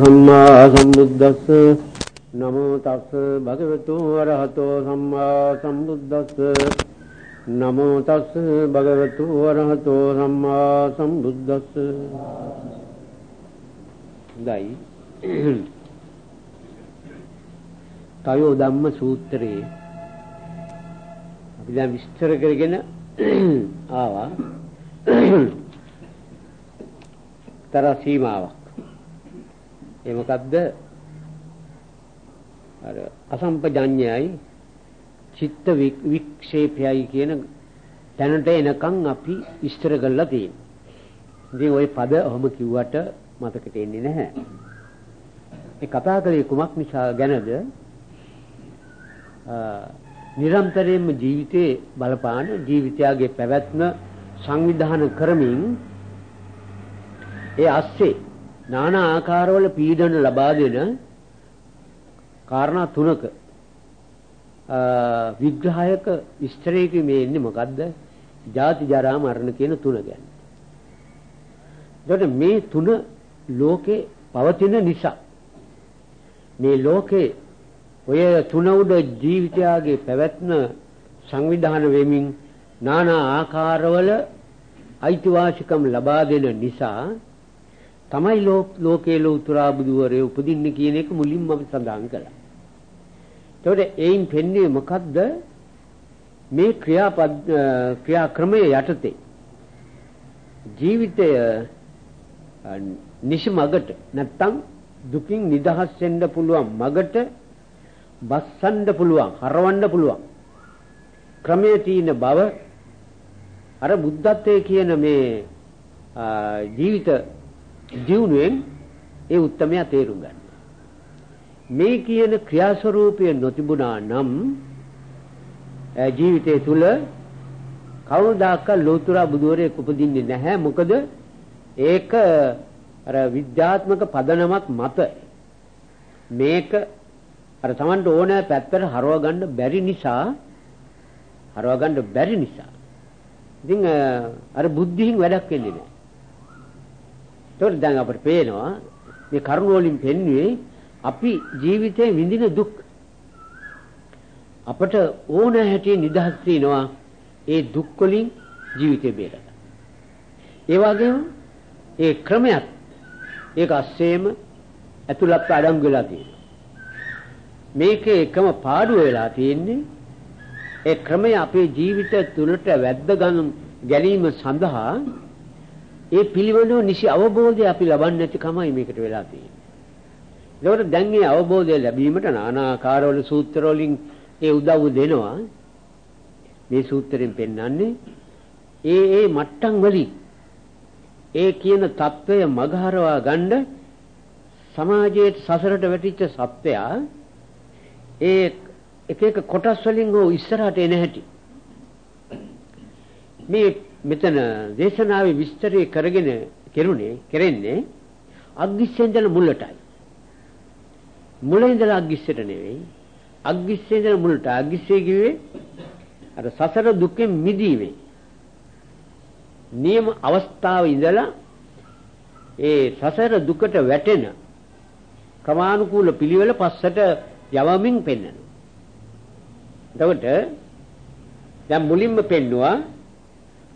සම්මා සම්බුද්දස්ස නමෝ තස් භගවතු වරහතෝ සම්මා සම්බුද්දස්ස නමෝ තස් භගවතු වරහතෝ සම්මා සම්බුද්දස්ස දයි තයෝ ධම්ම සූත්‍රයේ. අපි දැන් විස්තර කරගෙන ආවා. තර සීමාවක්. ඒ මොකද්ද? අර අසම්පජඤ්ඤයයි චිත්ත වික්ෂේපයයි කියන තැනට එනකන් අපි විස්තර කරලා තියෙනවා. ඉතින් ওই පද ඔහොම කිව්වට මතකෙට එන්නේ නැහැ. ඒ කතා කරේ කුමක් නිසා ගැනද? නිරන්තරයෙන්ම ජීවිතේ බලපාන ජීවිතයගේ පැවැත්ම සංවිධාන කරමින් ඒ ASCII নানা ආකාරවල පීඩන ලබා දෙන කාරණා තුනක විග්‍රහයක විස්තරයක මේ ඉන්නේ මොකද්ද? ජාති ජරා මරණ කියන තුන ගැන. එතකොට මේ තුන ලෝකේ පවතින නිසා මේ ලෝකේ ඔය තුන උඩ ජීවිතයගේ පැවැත්ම සංවිධාන වෙමින් নানা ආකාරවල අයිතිවාසිකම් ලබා දෙන නිසා තමයි ලෝකයේ ලෝතුරා බුදුවරේ උපදින්න කියන එක මුලින්ම අපි සඳහන් කළා. එතකොට එයින් පෙන්වන්නේ මොකද්ද? මේ ක්‍රියාපද ක්‍රියාක්‍රමයේ යටතේ ජීවිතය නිසි මගට නැත්තම් දුකින් නිදහස් වෙන්න පුළුවන් මගට බස්සන්න පුළුවන් හරවන්න පුළුවන් ක්‍රමයේ තියෙන බව අර බුද්ධත්වයේ කියන මේ ජීවිත දියුණුවෙන් ඒ උත්තරමයා තේරුම් ගන්න. මේ කියන ක්‍රියාස්වරූපය නොතිබුණා නම් ජීවිතය තුල කවදාක ලෝතුරා බුදුරෙක් උපදින්නේ නැහැ. මොකද ඒක අර විද්‍යාත්මක පදනමක් මත මේක අර Tamanට ඕන පැත්තට හරව ගන්න බැරි නිසා හරව ගන්න බැරි නිසා ඉතින් අර බුද්ධියෙන් වැඩක් වෙන්නේ නැහැ. ඒතකොට දැන් අපිට පේනවා මේ කරුණ වලින් පෙන්වුවේ අපි ජීවිතේ විඳින දුක් අපට ඕන හැටි නිදහස් වෙනවා ඒ දුක් වලින් ජීවිතේ බේරගන්න. ඒ වගේම ඒ ක්‍රමයක් ඒක අස්සේම ඇතුළත් අඩංගු වෙලා තියෙනවා. මේකේ එකම පාඩුව වෙලා තියෙන්නේ ඒ ක්‍රමය අපේ ජීවිතය තුළට වැද්ද ගැනීම සඳහා ඒ පිළිවෙලෝ නිසි අවබෝධය අපි ලබන්නේ නැතිකමයි මේකට වෙලා තියෙන්නේ. ඒකට දැන් මේ අවබෝධය ලැබීමට নানা ආකාරවල සූත්‍ර වලින් ඒ උදව් දෙනවා. මේ සූත්‍රයෙන් පෙන්වන්නේ ඒ ඒ මට්ටම් වලින් ඒ කියන தত্ত্বය මගහරවා ගන්න සමාජයේ සසරට වැටිච්ච සත්වයා ඒ එක එක කොටස් වලින් හෝ ඉස්සරහට එන හැටි මේ මෙතන දේශනාවේ විස්තරය කරගෙන කෙරුණේ කෙරෙන්නේ අග්ගිස්සේ ඉඳලා මුලටයි. මුල ඉඳලා අග්ගිස්සට නෙවෙයි. අග්ගිස්සේ ඉඳලා මුලට. අග්ගිස්සේ කිව්වේ අර සසර දුකෙන් මිදීමේ නියම අවස්ථාව ඉඳලා ඒ සසර දුකට වැටෙන ක්‍රමානුකූල පිළිවෙල පස්සට යවමින් පෙන්වනවා. එතකොට දැන් මුලින්ම පෙන්නවා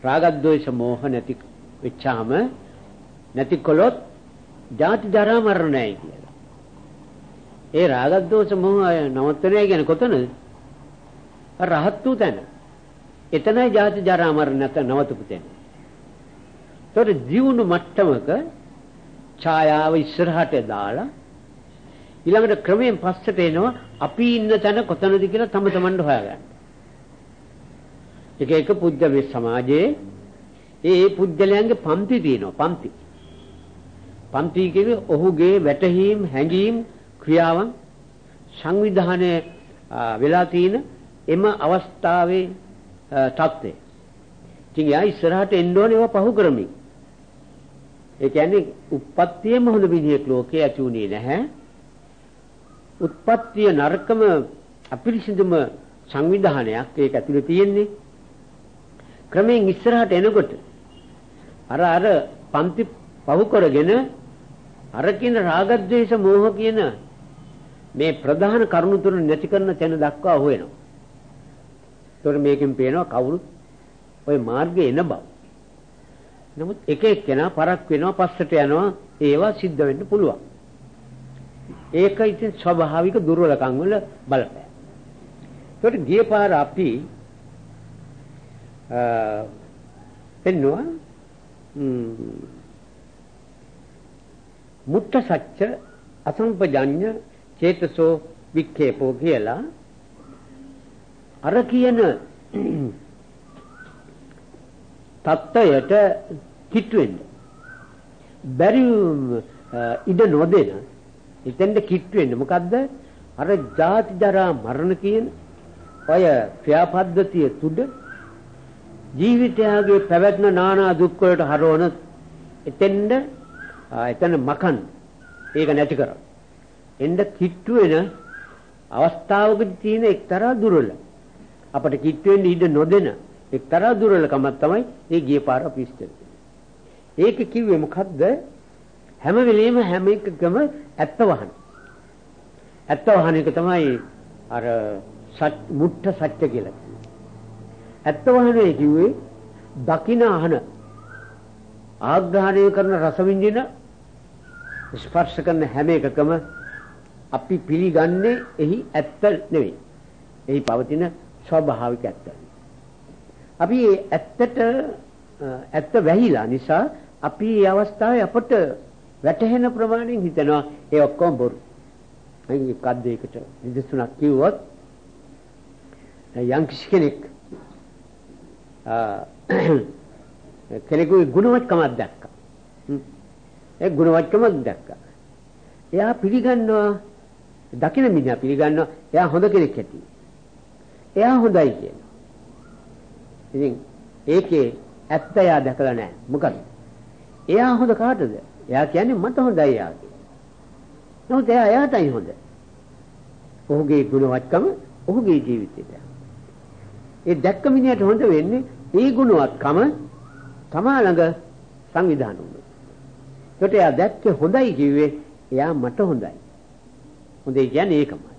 රාගද්වේෂ මෝහ නැති වෙච්චාම නැති කොලොත් ජාති ජරා මරණ නැහැ කියලා. ඒ රාගද්වේෂ මෝහ නවත්තනයි කියන්නේ කොතනද? රහත් වූ තැන. එතනයි ජාති ජරා මරණ නැත නවතපු තැන. ඒතකොට ජීවුණු මට්ටමක ඡායාව ඉස්සරහට දාලා ඊළඟට ක්‍රමයෙන් පස්සට එනවා අපි ඉන්න තැන කොතනද කියලා තම තමන්ට හොයාගන්න. එක එක පුජ්‍ය සමාජයේ ඒ ඒ පුජ්‍යලයන්ගේ පන්ති තියෙනවා පන්ති. පන්ති කියන්නේ ඔහුගේ වැටහීම් හැඟීම් ක්‍රියාවන් සංවිධානය වෙලා තියෙන එම අවස්ථාවේ தත්ත්වය. ඉතින් යා ඉස්සරහට එන්න ඕනේ ඒවා පහු කරමින්. ඒ කියන්නේ උප්පත්තියම හොඳ විදිහට ලෝකේ ඇති උනේ නැහැ. උත්පත්තිය නරකම අපිරිසිදුම සංවිධානයක් ඒක ඇතුලේ තියෙන්නේ. ක්‍රමයෙන් ඉස්සරහට එනකොට අර අර පන්ති පහු කරගෙන අර කියන රාගද්වේෂ මෝහ කියන මේ ප්‍රධාන කරුණු තුන නැති කරන තැන දක්වා හොයනවා. ඒතකොට මේකෙන් පේනවා කවුරුත් ওই මාර්ගේ එන බව. නමුත් එක එක්කෙනා පරක් වෙනවා පස්සට යනවා ඒවා සිද්ධ වෙන්න පුළුවන්. ඒක ඉතින් ස්වභාවික දුර්වලකම් වල බලපෑ. ඒකට ගිය පාර අපි අ පෙන්නවා මුත්ත සත්‍ය අසම්පජඤ්ඤ චේතසෝ වික්ඛේපෝ කියලා අර කියන தත්ත්වයට කිට් වෙන්න බැරි ඉඳ නොදෙන එතෙන්ද කිට් වෙන්න මොකද්ද? අර ජාති ජරා මරණ කියන ඔය ක්‍රියාපද්ධතිය තුඩ ජීවිතයගේ පැවැත්ම නානා දුක් වලට හරවන එතෙන්ද එතන මකන්. ඒක නැති කරා. එන්න කිට්ටු වෙන අවස්ථාවකදී තියෙන එක්තරා දුර්වල. අපට කිට්ටු වෙන්න ඉඩ නොදෙන එක්තරා දුර්වලකමක් තමයි ඒ ගිය පාර අපි ඉස්තර ඒක කිව්වේ මොකද්ද? හැම වෙලෙම හැම එකකම ඇත්ත වහන. ඇත්ත වහන එක තමයි අර මුට්ට සත්‍ය කියලා. ඇත්ත වහනේ කිව්වේ දකින අහන ආග්‍රහණය කරන රස විඳින ස්පර්ශ කරන හැම එකකම අපි පිළිගන්නේ එහි ඇත්ත නෙවෙයි. එහි පවතින ස්වභාවික ඇත්ත. අපි ඒ ඇත්තට ඇත්ත වැහිලා නිසා අපි මේ අවස්ථාවේ අපට වැටහෙන ප්‍රමාණයෙන් හිතනවා ඒ ඔක්කොම බොරු. අයින් එකක් දෙයකට නිදසුනක් කිව්වොත් යම් කෙනෙක් කෙනෙකුගේ ගුණවත්කමක් දැක්කා. ඒ ගුණවත්කමක් දැක්කා. එයා පිළිගන්නවා දකින මිනිහා පිළිගන්නවා එයා හොඳ කෙනෙක් ඇති. එයා හොඳයි කියනවා. ඉතින් ඒකේ ඇත්ත එයා දැකලා නැහැ. මොකද? එයා හොඳ කාටද? එයා කියන්නේ මට හොඳයි එයා කියන්නේ. නමුත් එයා එයාටයි හොඳ. ඔහුගේ ගුණවත්කම ඔහුගේ ජීවිතයට. ඒ දැක්ක මිනිහට හොඳ වෙන්නේ ඒ ගුණවත්කම තමා ළඟ සංවිධාන වුණා. ඒකට එයා දැක්කේ හොඳයි කිව්වේ එයා මට හොඳයි. හොඳයි කියන්නේ ඒකමයි.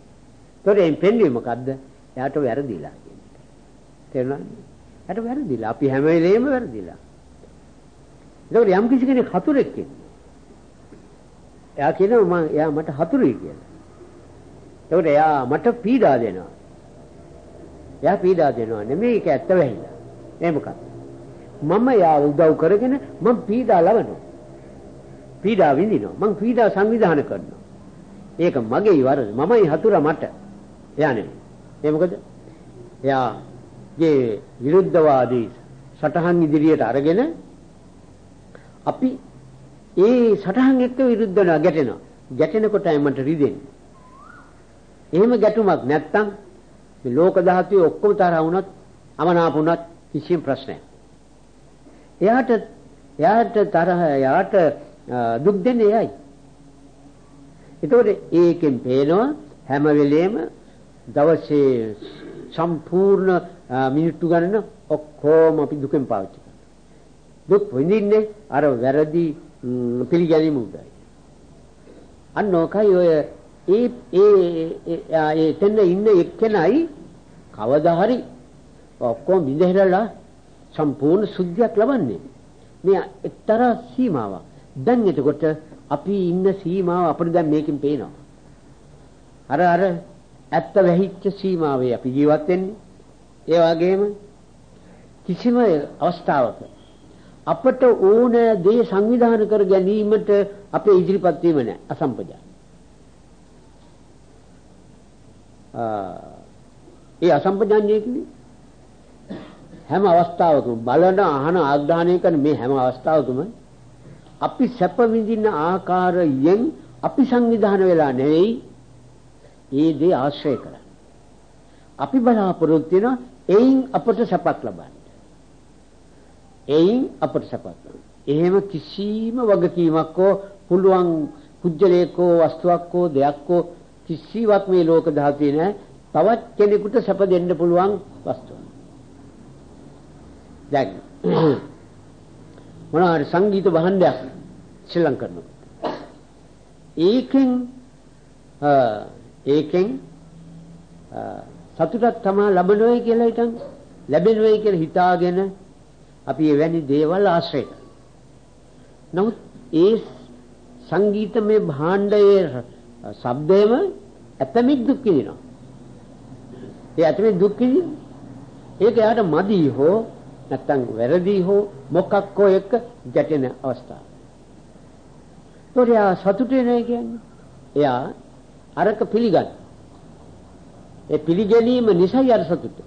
ඒතකොට එයින් පෙන්වන්නේ මොකද්ද? එයාට වැරදිලා කියන්නේ. තේරුණාද? එයාට වැරදිලා. අපි හැම වෙලේම වැරදිලා. ඒතකොට යම් කිසි කෙනෙක් හතුරෙක් කියන්නේ. එයා කියනවා මම එයා මට හතුරුයි කියලා. ඒකට එයා මට පීඩා දෙනවා. එයා පීඩා දෙනවා නෙමෙයි ඒක ඇත්ත වෙහිලා. ඒ මොකක්ද? මම යා උදව් කරගෙන මම පීඩා ලබනවා. පීඩා විඳිනවා. මං පීඩා සංවිධානය කරනවා. ඒක මගේ වරද. මමයි හතුරා මට. එයා නෙමෙයි. ඒ මොකද? එයාගේ විරුද්ධවාදී සටහන් ඉදිරියට අරගෙන අපි ඒ සටහන් එක්ක විරුද්ධ වෙනවා ගැටෙනවා. ගැටෙනකොටයි මට රිදෙන්නේ. එහෙම ගැටුමක් නැත්තම් මේ ලෝක ධාතුවේ ඔක්කොම තරහ වුණත් අමනාප වුණත් කිසිම ප්‍රශ්නයක්. එයාට එයාට තරහ එයාට දුක් දෙන්නේ එයයි. ඒතකොට ඒකෙන් පේනවා හැම වෙලෙම දවසේ සම්පූර්ණ මිනිත්තු ගණන ඔක්කොම අපි දුකෙන් පාවිච්චි කරනවා. දුක් විඳින්නේ අර වැරදි පිළිගැනීම උදයි. අන්න ඔකයි ඔය ඒ ඒ ඒ එතන ඉන්න එක්කෙනයි කවදා හරි ඔක්කොම බිඳහැරලා සම්පූර්ණ සුද්ධියක් ලබන්නේ. මේ එක්තරා සීමාවක්. දැන් එතකොට අපි ඉන්න සීමාව අපිට දැන් මේකෙන් පේනවා. අර අර ඇත්ත වැහිච්ච සීමාවේ අපි ජීවත් වෙන්නේ. ඒ වගේම කිසිම අවස්ථාවක අපට ඕන දේ සංවිධානය කර ගැනීමට අපේ ඉදිරිපත් වීම නැහැ අසම්පජාන. ඒ අසම්පජාන්නේ කියන්නේ හැම අවස්ථාවකම බලන අහන ආග්‍රහණය කරන මේ හැම අවස්ථාවකම අපි සැප විඳින ආකාරයෙන් අපි සංවිධානය වෙලා නෙවෙයි ඒ දේ ආශ්‍රය කරන්නේ. අපි බලාපොරොත්තු වෙන එයින් අපට සැපක් ලබන්න. එයින් අපට සැපක් ලබන්න. එහෙම කිසිම වගකීමක් හෝ පුළුවන් කුජලයක හෝ වස්තුවක් හෝ දෙයක් හෝ කිසිවක් මේ ලෝක ධාතුවේ නැහැ. තවත් කෙනෙකුට සැප දෙන්න පුළුවන් වස්තුවක්. දැන් මොනවා සංගීත භාණ්ඩයක් ශ්‍රී ලංකන්නකොට ඒකෙන් ඒකෙන් සතුටක් තමයි ලැබෙනවයි කියලා හිතන් ලැබෙනවයි කියලා හිතාගෙන අපි එවැනි දේවල් ආශ්‍රය නමුත් ඒ සංගීතමය භාණ්ඩයේ ශබ්දයම ඇතමික් දුක් විඳිනවා. ඒ ඇතමික් දුක් විඳින ඒක යාට මදි හෝ නැත්තම් වැරදි හෝ මොකක් හෝ එක ගැටෙන අවස්ථාව. ඒතකොට යා සතුටේ නැහැ කියන්නේ. එයා අරක පිළිගන්න. ඒ පිළිගැනීම නිසයි අර සතුට.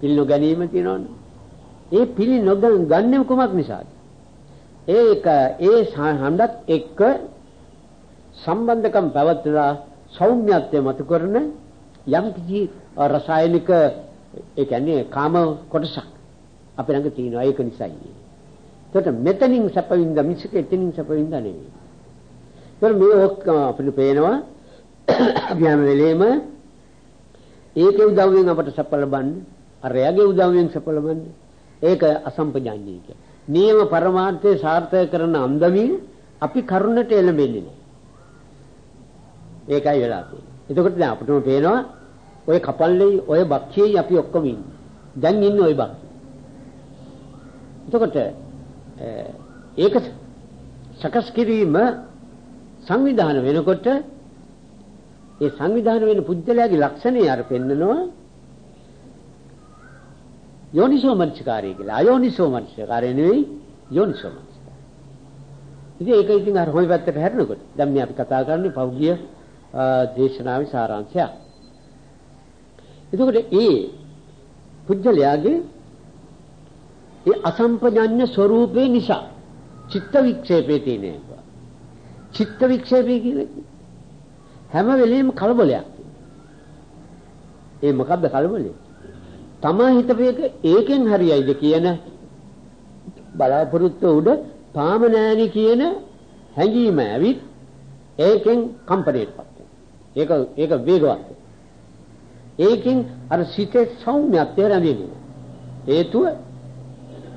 පිළිනො ගැනීම තියෙනවනේ. ඒ පිළි නොගන්නේ කුමක් නිසාද? ඒක ඒ හඬත් එක්ක සම්බන්ධකම් පැවැත්ලා සෞම්‍යත්වය මත කරන යම් කිසි රසායනික ඒ කියන්නේ කාම කොටසක් අපේ ළඟ තියෙනවා ඒක නිසායි. එතකොට මෙතනින් සැපවින්ද මිසක එතනින් සැපවින්ද නෙවෙයි. එතකොට මේ ඔක්කොම අපිට පේනවා අපි හැම වෙලේම ඒකේ උදව්වෙන් අපට සැප ලබන්න අර එයාගේ උදව්වෙන් සැප ලබන්න ඒක අසම්පජාඤ්ඤය කියන්නේ. නියම පරමාර්ථය සාර්ථක කරන අන්දමින් අපි කරුණට එළඹෙන්නේ නැහැ. ඒකයි වෙලා තියෙන්නේ. එතකොට දැන් අපිටම පේනවා ඔය කපල්ලේ ඔය බක්ෂියේ අපි ඔක්කොම ඉන්නේ. දැන් ඉන්නේ ඔය බක්ෂි. එතකොට ඒක සකස් කිරීම සංවිධාන වෙනකොට ඒ සංවිධාන වෙන පුජ්‍යලයාගේ ලක්ෂණය අර පෙන්නනවා යෝනිසෝ මනසිකාරය කියලා. අයෝනිසෝ මනසිකාරය නෙවෙයි යෝනිසෝ මනසිකාරය. ඉතින් ඒක ඉතින් අර හොයි පැත්තට හැරෙනකොට දැන් මේ අපි කතා කරන්නේ පෞද්ගලිය දේශනාවේ සාරාංශය. එතකොට ඒ පුජ්‍යලයාගේ ඒ අසම්පජඤ්ඤ ස්වરૂපේ නිසා චිත්ත වික්ෂේපේ තියෙන එක. චිත්ත වික්ෂේපේ කියන්නේ හැම වෙලෙම කලබලයක්. ඒ මොකද්ද කලබලේ? තමා හිතපේක ඒකෙන් හරියයිද කියන බලාපොරොත්තු උඩ තාම නෑනි කියන හැඟීම ඇවිත් ඒකෙන් කම්පණයටපත් ඒක ඒක වේගවත්. ඒකෙන් අර සිතේ සෞම්‍යත්වය රැඳෙන්නේ. හේතුව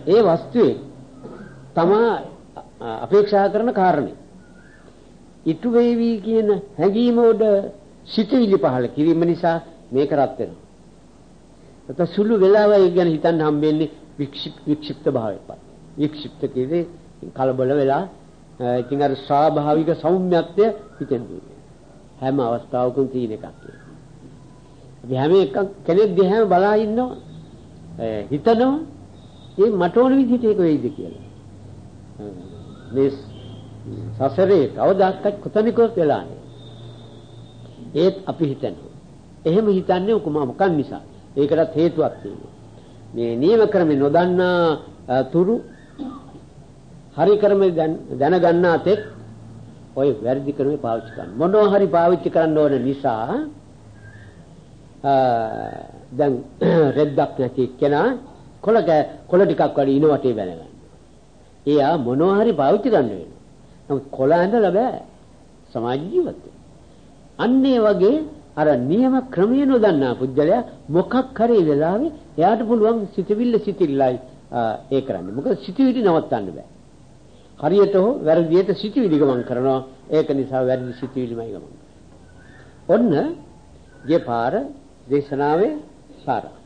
ඒ වස්තුවේ තමා අපේක්ෂා කරන කාරණේ ඉටු වේවි කියන හැඟීම උඩ සිටිවිලි පහළ කිරීම නිසා මේක රත් වෙනවා. ඒත් සුළු වෙලාවයි ගැන හිතන්න හම්බෙන්නේ වික්ෂිප්ත භාවයපත්. වික්ෂිප්ත කියන්නේ කලබල වෙලා ඉතින් අර ස්වාභාවික සෞම්‍යත්වය හිතෙන් හැම අවස්ථාවකම තියෙන එකක්. අපි හැම එකක් කෙනෙක් දිහාම බලා ඉන්නවා. හිතනවා ඒ මට ඕන විදිහට ඒක වෙයිද කියලා. මේ සසරේ කවදාකවත් කොතනිකවත් වෙලා නැහැ. ඒත් අපි හිතනවා. එහෙම හිතන්නේ උකම මොකක් නිසා? ඒකටත් හේතුවක් තියෙනවා. මේ නියම ක්‍රම නොදන්නා තුරු හරි ක්‍රම දැනගන්නා තෙක් ඔය වැරදි ක්‍රමේ පාවිච්චි කරන්න. මොනවා හරි පාවිච්චි කරන්න ඕන නිසා දැන් රෙද්දක් නැති කෙනා කොළ කොළ ටිකක් වඩ ඉන වටේ බැල ගන්න. එයා මොනවා හරි පාවිච්චි ගන්න වෙනවා. නමුත් කොළ ඇඳලා බෑ. සමාජ ජීවිතේ. අන්න ඒ වගේ අර නියම ක්‍රමය නොදන්නා පුද්ගලයා මොකක් හරි වෙලාවේ එයාට පුළුවන් සිතවිල්ල සිතිල්ලයි ඒ කරන්නේ. මොකද සිතවිලි නවත්තන්න බෑ. හරියට හෝ වැරදියට සිතවිලි ගමන් කරනවා. ඒක නිසා වැරදි සිතවිලිමයි ගමන් ඔන්න ගිය පාර දේශනාවේ සාරා.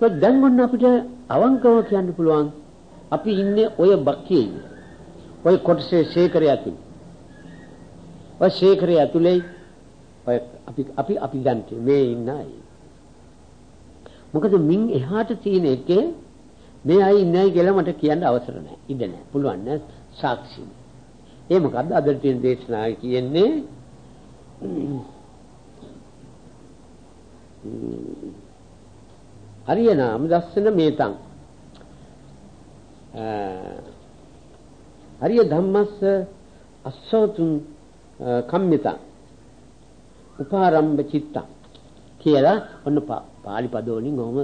කොහොමද දැන් ඔන්න අපිට අවංකව කියන්න පුළුවන් අපි ඉන්නේ ඔය බක්කියේ. ඔය කොටසේ ශේඛරය ඇතුලේ. ඔය ශේඛරය ඇතුලේ ඔය අපි අපි අපි දැන් මේ ඉන්නයි. මොකද මින් එහාට තියෙන එකේ මේ අය ඉන්නයි කියලා මට කියන්න අවසර නැහැ. ඉඩ නැහැ. පුළුවන් නෑ සාක්ෂි. ඒ මොකද්ද අද තියෙන දේශනාවේ කියන්නේ හරිය නාම දස්සන මේතං. හරිය ධම්මස්ස අස්සෝතුන් කම්මිතං. උපාරම්භ චිත්තං. කියලා ඔන්න පාලි පදෝලින් ඔහම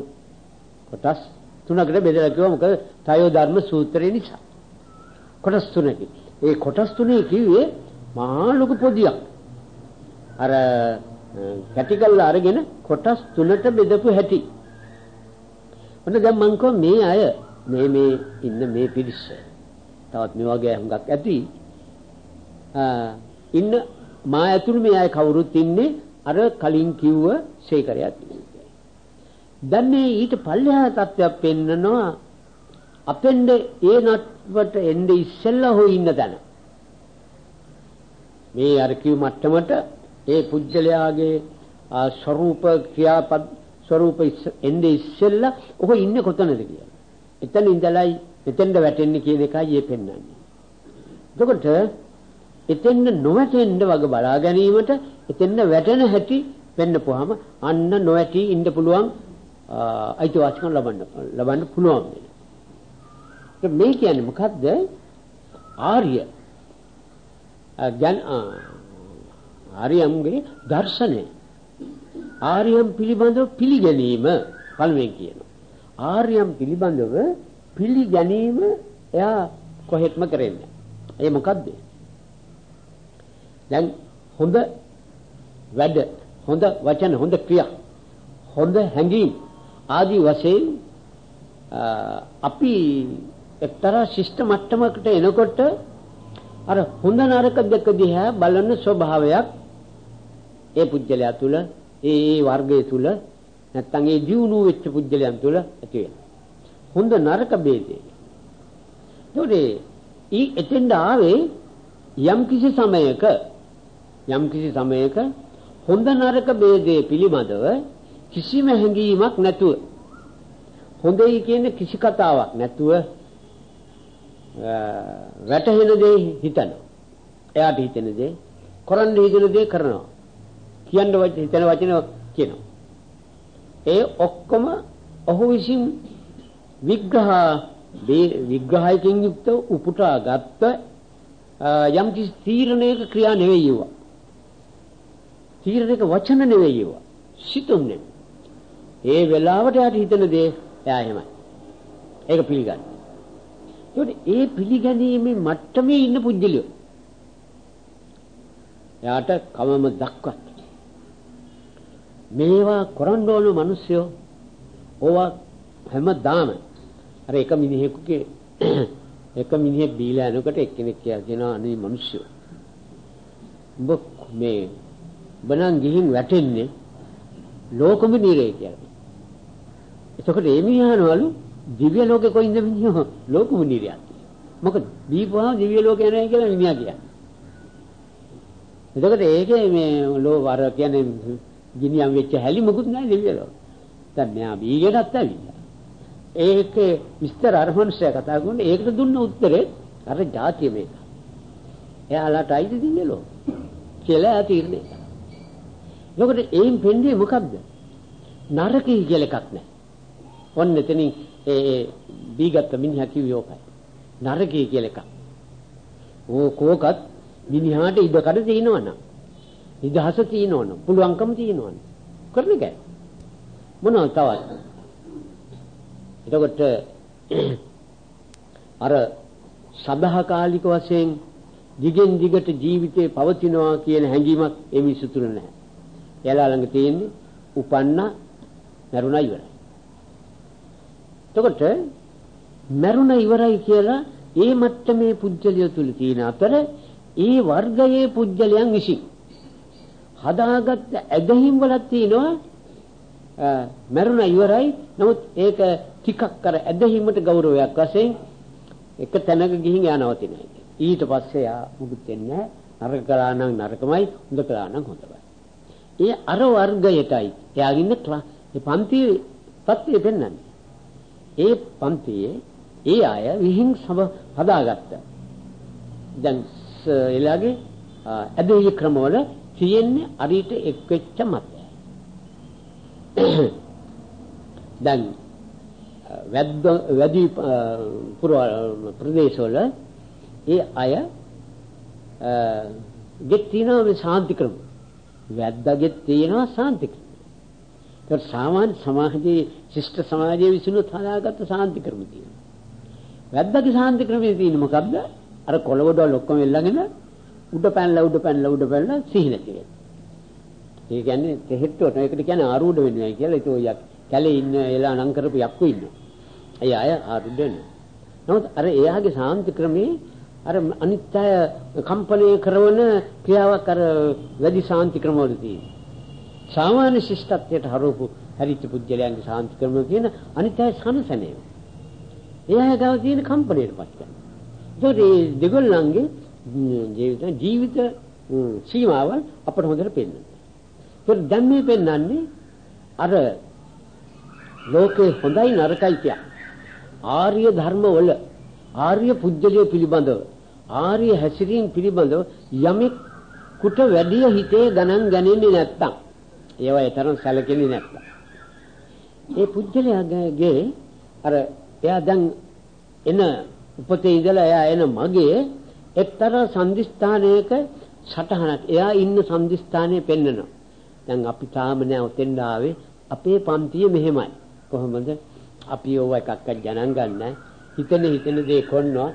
කොටස් තුනකට බෙදලා කිව්වා. මොකද තයෝ ධර්ම සූත්‍රය නිසා. කොටස් තුනකින් ඒ කොටස් තුනේ කිව්වේ මහා ලොකු පොදියක්. අර කැටිකල් අරගෙන කොටස් තුනට බෙදපු හැටි. ඔන්න දැන් මං මේ අය මේ මේ ඉන්න මේ පිරිස. තවත් මේ වගේ හුඟක් ඇති. ඉන්න මා ඇතුළු මේ අය කවුරුත් ඉන්නේ? අර කලින් කිව්ව ශේකරයක් දැන් මේ ඊට පල්ලෙහා තත්ත්වයක් පෙන්නනවා. අපෙන්ද ඒ නට්වට එන්නේ ඉස්සෙල්ලා හො ඉන්න තැන. මේ අර කිව් මට්ටමට ඒ පුජ්‍යලයාගේ ස්වરૂප ක්‍රියාපද ස්වરૂප එන්නේ ඉස්සෙල්ලා ඔක ඉන්නේ කොතනද කියලා. එතන ඉඳලයි එතෙන්ද වැටෙන්නේ කියන එකයි ඒ පෙන්වන්නේ. එතකොට එතෙන්ද නොවැටෙන්න වගේ බලා ගැනීමට එතෙන්ද වැටෙන හැටි වෙන්නපුවාම අන්න නොවැටි ඉන්න පුළුවන් අයිතිවාසිකම් ලබන්න ලබන්න පුළුවන්. මේ කියන්නේ මොකද්ද? ආර්ය ගැන ආර්යම්ගේ දර්ශනය ආර්යම් පිළිබඳව පිළිගැනීම පළවෙනි කියනවා. ආර්යම් පිළිබඳව පිළිගැනීම එයා කොහෙත්ම කරන්නේ. ඒ මොකද්ද? දැන් හොඳ වැඩ, හොඳ වචන, හොඳ ක්‍රියා, හොඳ හැඟීම් ආදී වශයෙන් අපි එක්තරා ශිෂ්ට මට්ටමකට එනකොට අර හොඳ නරක දෙක දිහා බලන ස්වභාවයක් ඒ පුජ්‍යලයා තුල ඒ ඒ වර්ගය තුල නැත්තම් ඒ ජීවුණු වෙච්ච පුජ්‍යලයන් තුල ඇති වෙනවා. හොඳ නරක ભેදේ. ඒකේ ඊ එතෙන්ද ආවේ යම් කිසි සමයක යම් කිසි සමයක හොඳ නරක ભેදේ පිළිබඳව කිසිම හැඟීමක් නැතුව හොඳයි කියන්නේ කිසි කතාවක් නැතුව වැටහෙන දේ හිතනවා. එයාට හිතෙන දේ කරන්න හිතෙන දේ කරනවා. කියන්න හිතන වචන කියනවා. ඒ ඔක්කොම ඔහු විසින් විග්‍රහ විග්‍රහයකින් යුක්ත උපුටා ගත්ත යම් කිසි තීරණයක ක්‍රියා නෙවෙයි ඒවා. තීරණයක වචන නෙවෙයි ඒවා. සිතුන්නේ. ඒ වෙලාවට යාට හිතන දේ එයා එහෙමයි. ඒක පිළිගන්න. ඒකට ඒ පිළිගැනීමේ මට්ටමේ ඉන්න පුජ්‍යලියෝ. එයාට කමම දක්වත් මේවා කරන්න ඕන මිනිස්සුયો ඕවා හැමදාම අර එක මිනිහෙකුගේ එක මිනිහෙක් බීලා යනකොට එක්කෙනෙක් කියනවා අනේ මිනිස්සු උඹ මේ බණන් ගිහින් වැටෙන්නේ ලෝකම නිරේ කියලා. එතකොට ඒ මිනිහනවලු දිව්‍ය ලෝකේ කොයින්ද මිනිහෝ ලෝකම නිරයක්. මොකද දීපුවාම දිව්‍ය ලෝකේ යනවා කියලා මිනිහා කියන්නේ. එතකොට ඒකේ මේ ලෝ වර කියන්නේ ගිනියම් වෙච්ච හැලි මොකුත් නැහැ දිව්‍ය ලෝක. දැන් මෙයා බීගෙනත් ඇවිල්ලා. ඒක විස්තර අර මනුස්සයා කතා කරන්නේ ඒකට දුන්න උත්තරේ අර જાතිය මේක. එයාලට අයිති දිව්‍ය ලෝක. කියලා තීරණය. එතකොට ඒන් පෙන්නේ මොකද්ද? නරකයි කියලා එකක් නැහැ. ඔන්න එතනින් ඒ බීගත් මිනිහා කිව්වේ ඕකයි. නරකයි කියලා එකක්. ඕ කෝකත් මිනිහාට ඉඩකඩ තියෙනවනම් නිදහස තියෙනවනම් පුළුවන්කම තියෙනවනම් කරන එකයි. මොනවද තවත්? එතකොට අර සදාකාලික වශයෙන් දිගෙන් දිගට ජීවිතේ පවතිනවා කියන හැඟීමක් ඒ මිනිස්සු තුල නැහැ. එයාලා ළඟ තියෙන්නේ උපන්න මරුණා ඉවරයි. එතකොට මරුණා ඉවරයි කියලා ඒ මට්ටමේ පුජ්‍යලිය තුල තියෙන අතර ඒ වර්ගයේ පුජ්‍යලයන් විසින් හදාගත්ත ඇදහිම් වලක් තියෙනවා. මරුණා ඉවරයි. නමුත් ඒක ටිකක් කර ඇදහිමට ගෞරවයක් වශයෙන් එක තැනක ගිහින් යා නවතිනවා ඊට පස්සේ යා මුකුත් වෙන්නේ නරක කළා නම් නරකමයි හොඳ කළා නම් හොඳයි ඒ අර වර්ගයටයි. එයාගින්න ඒ පන්ති තත්ත්වය පෙන්වන්නේ ඒ පන්තියේ ඒ අය විහිං සම හදාගත්තා. දැන් එලාගේ ඇදහිලි ක්‍රමවල තියෙන්නේ අරිට එක් වෙච්ච මතය. දැන් වැද්ද වැඩි පුර ප්‍රදේශවල ඒ අය ගෙත් තියෙනවා මේ ශාන්ති ක්‍රම. වැද්දාගෙත් තියෙනවා ශාන්ති ක්‍රම. ඒක සාමාන්‍ය සමාජයේ ශිෂ්ට සමාජයේ විසිනුත් හදාගත්ත ශාන්ති ක්‍රම තියෙනවා. වැද්දාගේ ශාන්ති ක්‍රමයේ තියෙන්නේ මොකද්ද? අර කොළවඩවල ඔක්කොම එල්ලගෙන උඩ පැනලා උඩ පැනලා උඩ පැනලා සිහි නැති වෙනවා. ඒ කියන්නේ තෙහෙට්ටුවට ඒකට කියන්නේ ආරූඪ වෙනවා කියලා. ඒක ඔය කැලේ ඉන්න එලා නම් කරපු යක්කු ඉන්නවා. ඒ අය ආරූඪ වෙනවා. නමුත් අර එයාගේ ශාන්ති ක්‍රමේ අර අනිත් අය කම්පණය කරන ක්‍රියාවක් අර වැඩි ශාන්ති ක්‍රමවල තියෙනවා. සාමාන්‍ය ශිෂ්ටත්වයට හරවපු හරිච්ච පුජ්‍යලයන්ගේ ශාන්ති ක්‍රම කියන අනිත් අය සනසනේ. එයා ගාව තියෙන කම්පණයටපත් කරනවා. ඒකට මේ දෙගොල්ලන්ගේ ජීවිත ජීවිත සීමාවල් අපට හොඳට පෙන්වනවා. ඒත් දැන් මේ පෙන්වන්නේ අර ලෝකේ හොඳයි නරකයි කිය. ආර්ය ධර්ම වල ආර්ය පුජ්‍යලිය පිළිබඳව ආර්ය හැසිරීම පිළිබඳව යමෙක් කුට වැඩි හිතේ ගණන් ගන්නේ නැත්තම් ඒවා ඊතරම් සැලකෙන්නේ නැත්තම් ඒ පුජ්‍යලයාගේ අර එයා දැන් එන උපතේ ඉඳලා එයා එන මගේ එක්තරා සම්දිස්ථානයක සටහනක්. එයා ඉන්න සම්දිස්ථානයේ පෙන්නනවා. දැන් අපි තාම නෑ උතෙන්ද ආවේ අපේ පන්තිය මෙහෙමයි. කොහොමද? අපි ඕව එකක්වත් ගණන් ගන්නෑ. හිතන හිතන දේ කරනවා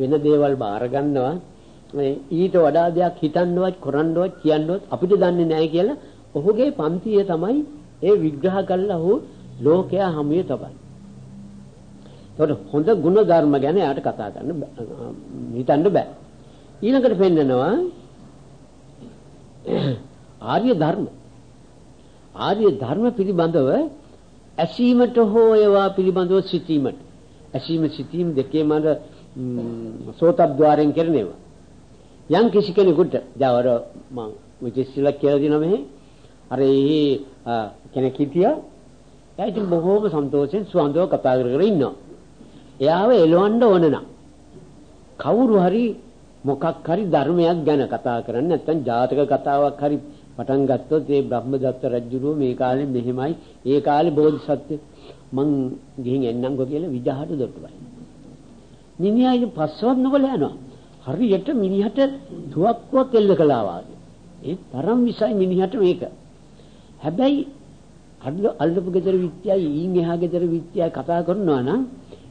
වෙන දේවල් බාර ගන්නවා. ඊට වඩා දෙයක් හිතන්නවත් කරන්නවත් කියන්නවත් අපිට දන්නේ නැහැ කියලා ඔහුගේ පන්තිය තමයි ඒ විග්‍රහ කළා ඔහු ලෝකයා හමුවේ තමයි. ඒකට හොඳ ගුණ ධර්ම ගැන යාට කතා කරන්න හිතන්න බෑ. ඊළඟට පෙන්නනවා ආර්ය ධර්ම. ආර්ය ධර්ම පිළිබඳව ඇසීමට හෝ ඒවා පිළිබඳව සිතීමට ඇසීම සිතීම දෙකේම අර සෝතද්්වාරයෙන් කරනේවා. යම් කිසි කෙනෙකුට දවර මම විචිස්සලා කියලා දිනවා මෙහි අර ඒ කෙනෙක් හිටියා එයා ඉතින් බොහෝම සන්තෝෂෙන් සුවඳව කතා කර කර ඉන්නවා. එයාව එලවන්න ඕන නම් කවුරු හරි මොකක් හරි ධර්මයක් ගැන කතා කරන්නේ නැත්නම් ජාතක කතාවක් හරි පටන් ගත්තොත් ඒ බ්‍රහ්මදත්ත රජුරුව මේ කාලේ මෙහෙමයි ඒ කාලේ බෝධිසත්ව මං ගිහින් එන්නම්කෝ කියලා විජහට දොට්ටුවයි. මිනිහා ඉතින් පස්සවත් නොකල යනවා. හරියට මිනිහට තුවක්කුවක් එල්ල කළා වගේ. ඒ තරම් විසයි මිනිහට මේක. හැබැයි අල්ලපු ගෙදර විත්‍යයි ඊන් එහා ගෙදර විත්‍යයි කතා කරනවා නම්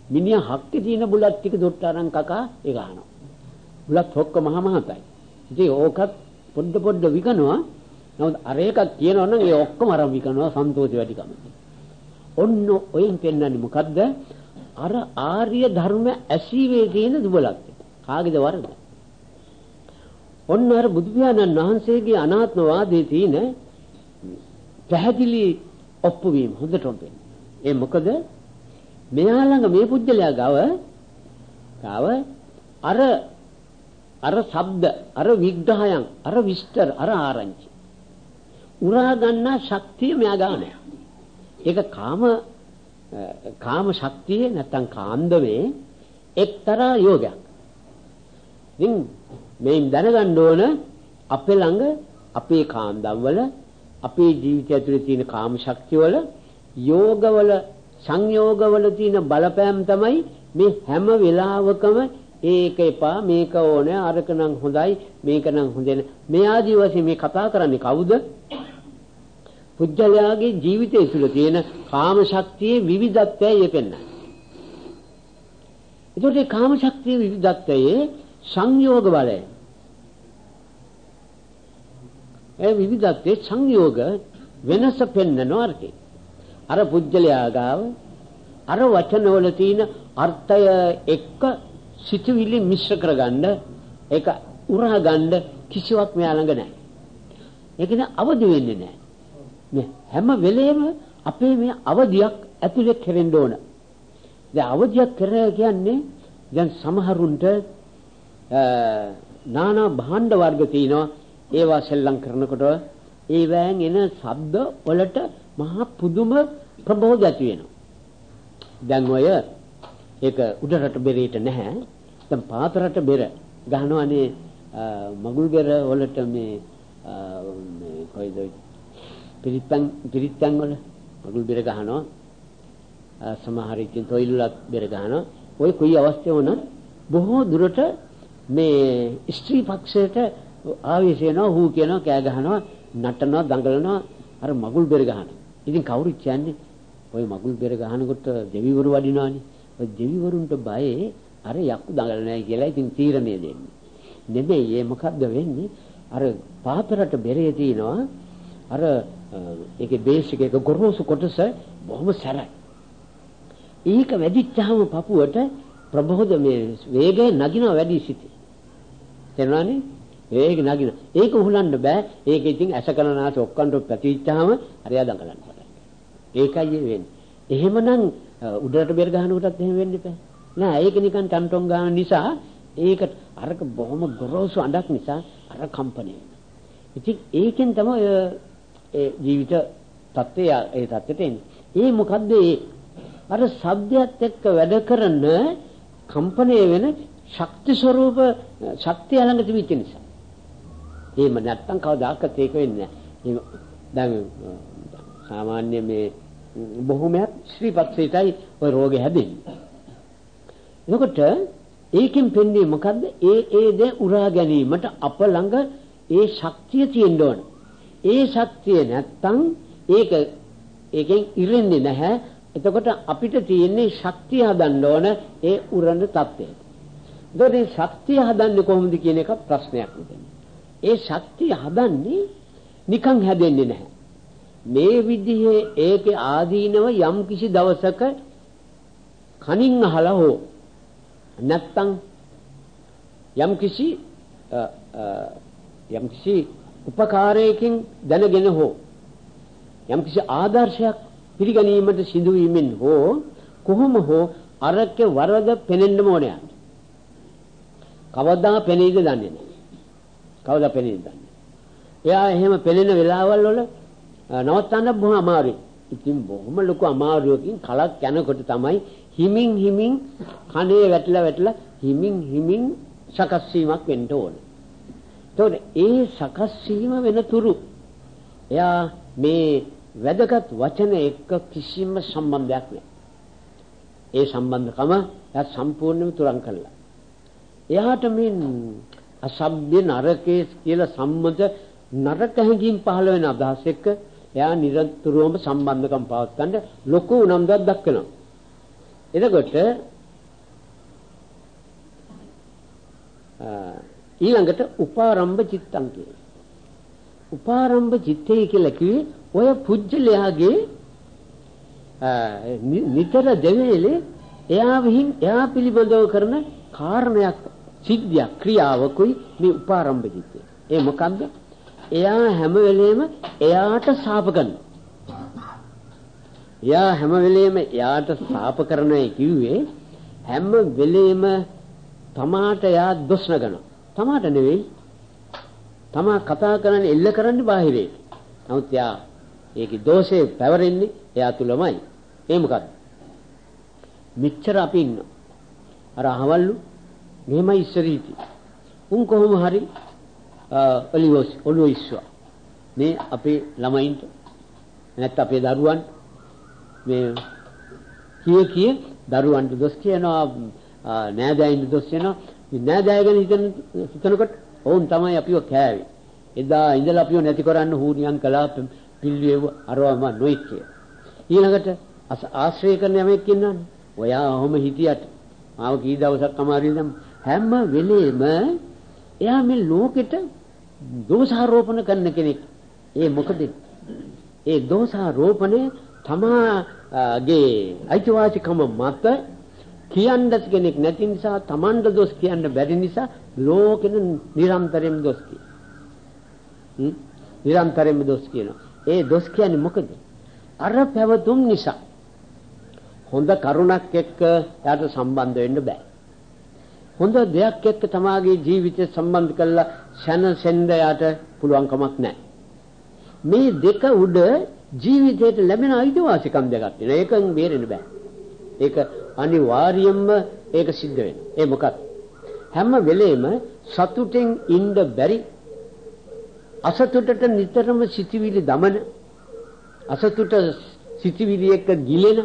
මිනිහා හක්කේ තියෙන බුලත් ටික දොට්ට අරන් කකා ඒක අහනවා. බුලත් හොක්ක මහ මහතයි. ඉතින් ඕකත් පොඩ පොඩ විකනවා. නමුත් අර එකක් කියනවා නම් ඒ ඔක්කොම අරන් විකනවා සන්තෝෂ වැඩිකම. ඔන්න ඔයින් පෙන්වන්නේ මොකද්ද? අර ආර්ය ධර්ම ඇසීමේ තියෙන දුබලත්වය. කාගේද වරද? ඔන්න අර බුදු පියාණන් වහන්සේගේ අනාත්මවාදයේ තියෙන පැහැදිලි ඔප්පු වීම හොඳටම පෙන්නේ. ඒ මොකද මෙයා ළඟ මේ පුජ්‍යලයා ගාව ගාව අර අර ශබ්ද අර විග්‍රහයන් අර විස්තර අර ආරංචි උරා ගන්න ශක්තිය මෙයා ගාව නැහැ. ඒක කාම කාම ශක්තිය නැත්තම් කාන්දමේ එක්තරා යෝගයක්. ඉතින් මේන් දැනගන්න ඕන අපේ ළඟ අපේ කාන්දම් වල අපේ ජීවිතය ඇතුලේ තියෙන කාම ශක්තිය වල යෝගවල සංයෝගවල තියෙන බලපෑම් තමයි මේ හැම වෙලාවකම ඒක එපා මේක ඕනේ අරක නම් හොඳයි මේක නම් හොඳ නැහැ මේ ආදි වශයෙන් මේ කතා කරන්නේ කවුද පුජ්‍යලයාගේ ජීවිතය තුළ තියෙන කාම ශක්තියේ විවිධත්වය පෙන්වනවා. ඒකට ඒ කාම ශක්තියේ විවිධත්වයේ සංයෝග බලය. ඒ විවිධත්වයේ සංයෝග වෙනස පෙන්වනවා අර්ථය. අර පුජ්‍යලයා ගාව අර වචනවල තියෙන අර්ථය එක්ක සිතුවිලි මිශ්‍ර කරගන්න ඒක උරා ගන්න කිසිවක් මෙයා ළඟ නැහැ. ඒක නේ අවදි වෙන්නේ නැහැ. මේ හැම වෙලේම අපේ මේ අවදියක් ඇතුලේ කෙරෙන්න ඕන. දැන් අවදියක් කරනවා කියන්නේ දැන් සමහරුන්ට නානා භාණ්ඩ වර්ග තියෙනවා ඒවා සෙල්ලම් කරනකොට ඒවැන් එන ශබ්ද වලට මහා පුදුම ප්‍රබෝධ ඇති වෙනවා. දැන් ඔය ඒක උඩරට බෙරේට නැහැ. දැන් පාතරට බෙර ගහනවානේ මගුල් බෙර වලට මේ මේ කොයිද පිරිත්තන් පිරිත්තන් වල මගුල් බෙර ගහනවා. සමහර ඉතින් තොইলුලක් බෙර ගහනවා. ওই කොයි අවස්ථාව වුණත් බොහෝ දුරට මේ ස්ත්‍රී පක්ෂයට ආවේශ වෙනවා හූ කියනවා කෑ ගහනවා නටනවා දඟලනවා අර මගුල් බෙර ගහනවා ඉතින් කවුරුත් කියන්නේ ওই මගුල් බෙර ගහනකොට දෙවිවරු වඩිනවානේ. ඔය දෙවිවරුන්ට බයේ අර යක්කු දඟලනයි කියලා ඉතින් තීරණය දෙන්නේ. නෙමෙයි ඒ මොකද්ද වෙන්නේ? අර පාතරට බෙරේ තිනවා අර ඒකේ බේස් එකේ ගොරෝසු කොටස බොහොම සැරයි. ඒක වැඩිච්චාම පපුවට ප්‍රබෝධ මේ වේගය නගිනවා වැඩි සිටි. තේරෙනවනේ? ඒක නගින. ඒක උහුලන්න බෑ. ඒක ඉතින් ඇස කරනාස ඔක්කොන්ට පැතිච්චාම හරියා දඟලන්න පටන් ඒකයි වෙන්නේ. එහෙමනම් උඩරට බෙර ගන්න කොටත් එහෙම වෙන්න එපා. නෑ ඒක නිකන් ටන්ටොන් ගන්න නිසා ඒක අරක බොහොම ගොරෝසු අඬක් නිසා අර කම්පණය වෙනවා. ඉතින් ඒකෙන් තමයි ඒ ජීවිත தත්ත්වය ඒ தත්ත්වයට එන්නේ. ඒ මොකද්ද ඒ අර සබ්දයත් එක්ක වැඩ කරන කම්පණය වෙන ශක්ති ස්වરૂප ශක්තිය ළඟ තිබෙච්ච නිසා. එහෙම නැත්තම් කවදාකවත් ඒක වෙන්නේ නැහැ. දැන් සාමාන්‍ය මේ බොහොමයක් ශ්‍රීපත් සිතයි ওই රෝගේ හැදෙන්නේ. එතකොට ඒකෙන් පෙන්නේ මොකද්ද? ඒ ඒ දේ උරා ගැනීමට අප ළඟ ඒ ශක්තිය තියෙන්න ඕන. ඒ ශක්තිය නැත්තම් ඒක ඒකෙන් ඉරෙන්නේ නැහැ. එතකොට අපිට තියෙන්නේ ශක්තිය හදන්න ඕන ඒ උරන தත්ත්වය. එතකොට මේ ශක්තිය හදන්නේ කොහොමද කියන එක ප්‍රශ්නයක් නෙමෙයි. ඒ ශක්තිය හදන්නේ නිකන් හැදෙන්නේ නැහැ. මේ විදිහේ ඒකේ ආදීනව යම් කිසි දවසක කනින් අහලා හෝ නැත්තම් යම් කිසි යම් කිසි උපකාරයකින් දැනගෙන හෝ යම් කිසි ආදර්ශයක් පිළිගැනීමට සිදුවීමෙන් හෝ කොහොම හෝ අරකේ වරද පෙනෙන්න ඕනේ. කවදා පෙනෙයිද දන්නේ නැහැ. කවදා පෙනෙයිද දන්නේ. එයා එහෙම පෙනෙන වෙලාවල් වල නවත්තන්න බොහොම අමාරුයි. ඉතින් බොහොම ලොකු අමාරුවකින් කලක් යනකොට තමයි හිමින් හිමින් කනේ වැටලා වැටලා හිමින් හිමින් සකස් වීමක් වෙන්න ඕන. එතකොට ඒ සකස් වීම වෙන තුරු එයා මේ වැදගත් වචන එක්ක කිසිම සම්බන්ධයක් නැහැ. ඒ සම්බන්ධකම එයා සම්පූර්ණයෙන්ම තුරන් කළා. එයාට මේ අසභ්‍ය නරකේ කියලා සම්මත නරක හැඟීම් පහළ වෙන අදහස් එක්ක එයා නිරතුරුවම සම්බන්ධකම් පවත්වන්න ලොකු උනන්දුවක් දක්වනවා. එතකොට ඊළඟට උපාරම්භ චිත්තං කියන. උපාරම්භ චිත්තේ කියලා කිව්වේ ඔය පුජ්‍යලයාගේ නිතර දෙවේලේ එයා විහිං එයා පිළිබඳව කරන කාරණයක් සිද්ධියක් ක්‍රියාවකුයි මේ උපාරම්භ චිත්තය. ඒ මොකද්ද? එයා හැම වෙලෙම එයාට සාප කරනවා. එයා හැම වෙලෙම එයාට සාප කරනයි කිව්වේ හැම වෙලෙම තමාට එයා දොස් නගනවා. තමාට නෙවෙයි. තමා කතා කරන්නේ එල්ල කරන්නේ බාහිරේ. නමුත් එයා ඒකේ දෝෂේ පැවරෙන්නේ එයා තුලමයි. ඒ මොකක්ද? මෙච්චර අපි ඉන්න. අර අහවල්ලු මෙහෙමයි ඉස්සරීති. උන් කොහොම හරි ඔලිවස් ඔළුව ඉස්සුවා. මේ අපේ ළමයින්ට නැත්නම් අපේ දරුවන්ට මේ කිය කිය දරුවන්ට දොස් කියනවා නෑදෑයින්ට දොස් කියනවා නෑදෑය ගැන හිතන හිතනකොට ඔවුන් තමයි අපිව කෑවේ. එදා ඉඳලා අපිව නැති කරන්න හුනියම් කළා පිල්ලියව අරවම නොයික් කිය. ඊළඟට ආශ්‍රය කරන යමෙක් ඉන්නවනේ. ඔයා ඔහොම හිටියට මාව කී දවසක් අමාරුයි නම් හැම වෙලේම එයා මේ ලෝකෙට දෝෂාරෝපණ කරන කෙනෙක්. ඒ මොකද? ඒ දෝෂාරෝපණය තමාගේ අයිතිවාසිකම මත කියන්න කෙනෙක් නැති නිසා Tamanda දොස් කියන්න බැරි නිසා ලෝකෙන නිරන්තරයෙන් දොස් කියනවා. නිරන්තරයෙන්ම දොස් කියනවා. ඒ දොස් කියන්නේ මොකද? අර පැවතුම් නිසා. හොඳ කරුණක් එක්ක එයාට සම්බන්ධ වෙන්න බෑ. හොඳ දෙයක් එක්ක තමාගේ ජීවිතය සම්බන්ධ කරලා සැනසෙන්න යාට පුළුවන් කමක් නැහැ. මේ දෙක උඩ ජීවිතයට ලැබෙන අයිතිවාසිකම් දෙකක් තියෙනවා. ඒකෙන් බේරෙන්න බෑ. ඒක අනිවාර්යයෙන්ම ඒක සිද්ධ වෙනවා. ඒ මොකක්ද? හැම වෙලේම සතුටෙන් ඉන්න බැරි අසතුටට නිතරම සිටිවිලි දමන අසතුට සිටිවිලි එක්ක ගිලෙන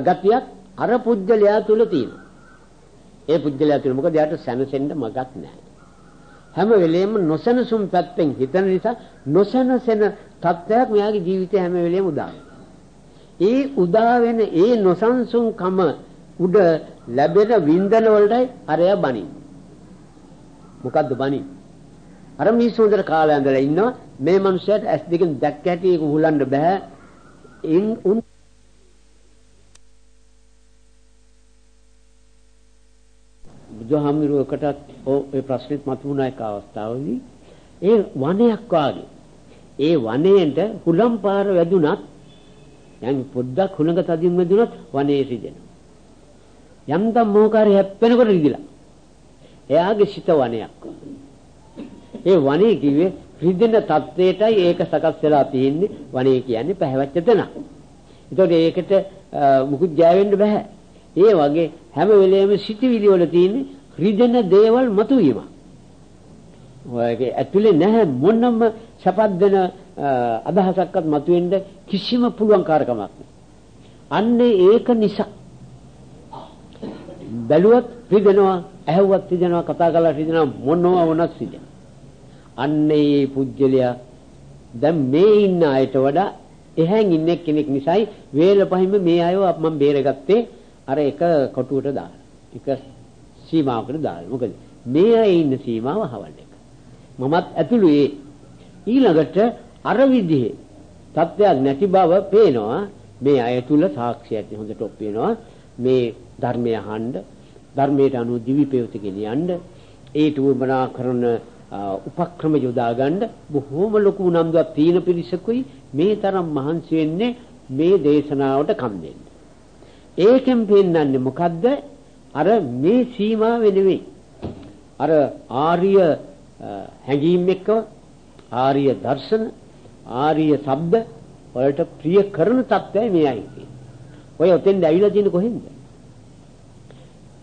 ගතියක් අර පුජ්‍යලයා තුල තියෙනවා. ඒ පුජ්‍යලයා තුල මොකද යාට සැනසෙන්න මගක් නැහැ. හැම වෙලෙම නොසනසුම් පැත්තෙන් හිතන නිසා නොසනසෙන තත්ත්වයක් මෙයාගේ ජීවිතේ හැම වෙලෙම උදා ඒ උදා වෙන ඒ නොසන්සුන්කම උඩ ලැබෙන වින්දන වලටයි අරයා බණි. මොකද්ද බණි? අර මිනිස්සුන්තර කාලය ඇඳලා ඉන්නවා මේ මනුස්සයාට ඇස් දෙකෙන් දැක්ක හැටි ඒක උහුලන්න බෑ. ඉන් උන් බුදුහාමුදුරුවකටත් ওই ප්‍රශ්නෙත් මතුවුණා එක අවස්ථාවේදී. ඒ වනයක් වාගේ. ඒ වනයේට හුලම් පාර වැදුනත් යම් පොඩ්ඩක් හුලඟ තදින් වැදුනත් වනයේ රිදෙනවා යම් තම් මොහකාරය හැප්පෙනකොට රිදිලා. එයාගේ සිත වනයක්. ඒ වනයේ කිව්වේ රිදෙන தത്വෙටයි ඒක සකස් වෙලා තියෙන්නේ වනේ කියන්නේ පැහැවච්ච තැන. ඒතකොට ඒකට මුකුත් ජය වෙන්න බෑ. ඒ වගේ හැම වෙලෙම සිටිවිලි වල තියෙන්නේ රිදෙන දේවල් මතුවීම. ඔයගේ ඇතුලේ නැහැ මොනම සපත් දෙන අදහසක්වත් මතුවෙන්න කිසිම පුළුවන් කාර්කමක් නැහැ. අන්නේ ඒක නිසා බැලුවත් රිදෙනවා, ඇහුවත් රිදෙනවා, කතා කළා රිදෙනවා මොනවා වුණත් රිදෙනවා. අන්නේ පුජ්‍යලයා දැන් මේ ඉන්න අයට වඩා එහෙන් ඉන්න කෙනෙක් නිසායි වේල පහින්ම මේ අයව මම බේරගත්තේ අර එක කොටුවට දාලා. එක සීමාවකට දාලා. මොකද මේ අය ඉන්න සීමාව හවන්න එක. මමත් ඇතුළු ඒ ඊළඟට අර විදිහේ තත්ත්වයක් නැති බව පේනවා. මේ අය තුල සාක්ෂියක් හොඳට ඔප්පේනවා. මේ ධර්මය අහන්න ධර්මයට අනුව දිවි පෙවත ගෙනියන්න ඒට උවමනා කරන උපක්‍රම යොදා ගන්න බොහෝම ලොකු උනන්දුවක් තියෙන පිරිසකුයි මේ තරම් මහන්සි වෙන්නේ මේ දේශනාවට කම් දෙන්න. ඒකෙන් පෙන්වන්නේ මොකද්ද? අර මේ සීමාව නෙවෙයි. අර ආර්ය හැඟීම් එක්ක ආර්ය දර්ශන ආර්ය ශබ්ද වලට ප්‍රිය කරන තත්ත්වය මෙයයි කියන්නේ. ඔය ඔතෙන් ඇවිල්ලා තියෙන කොහෙන්ද?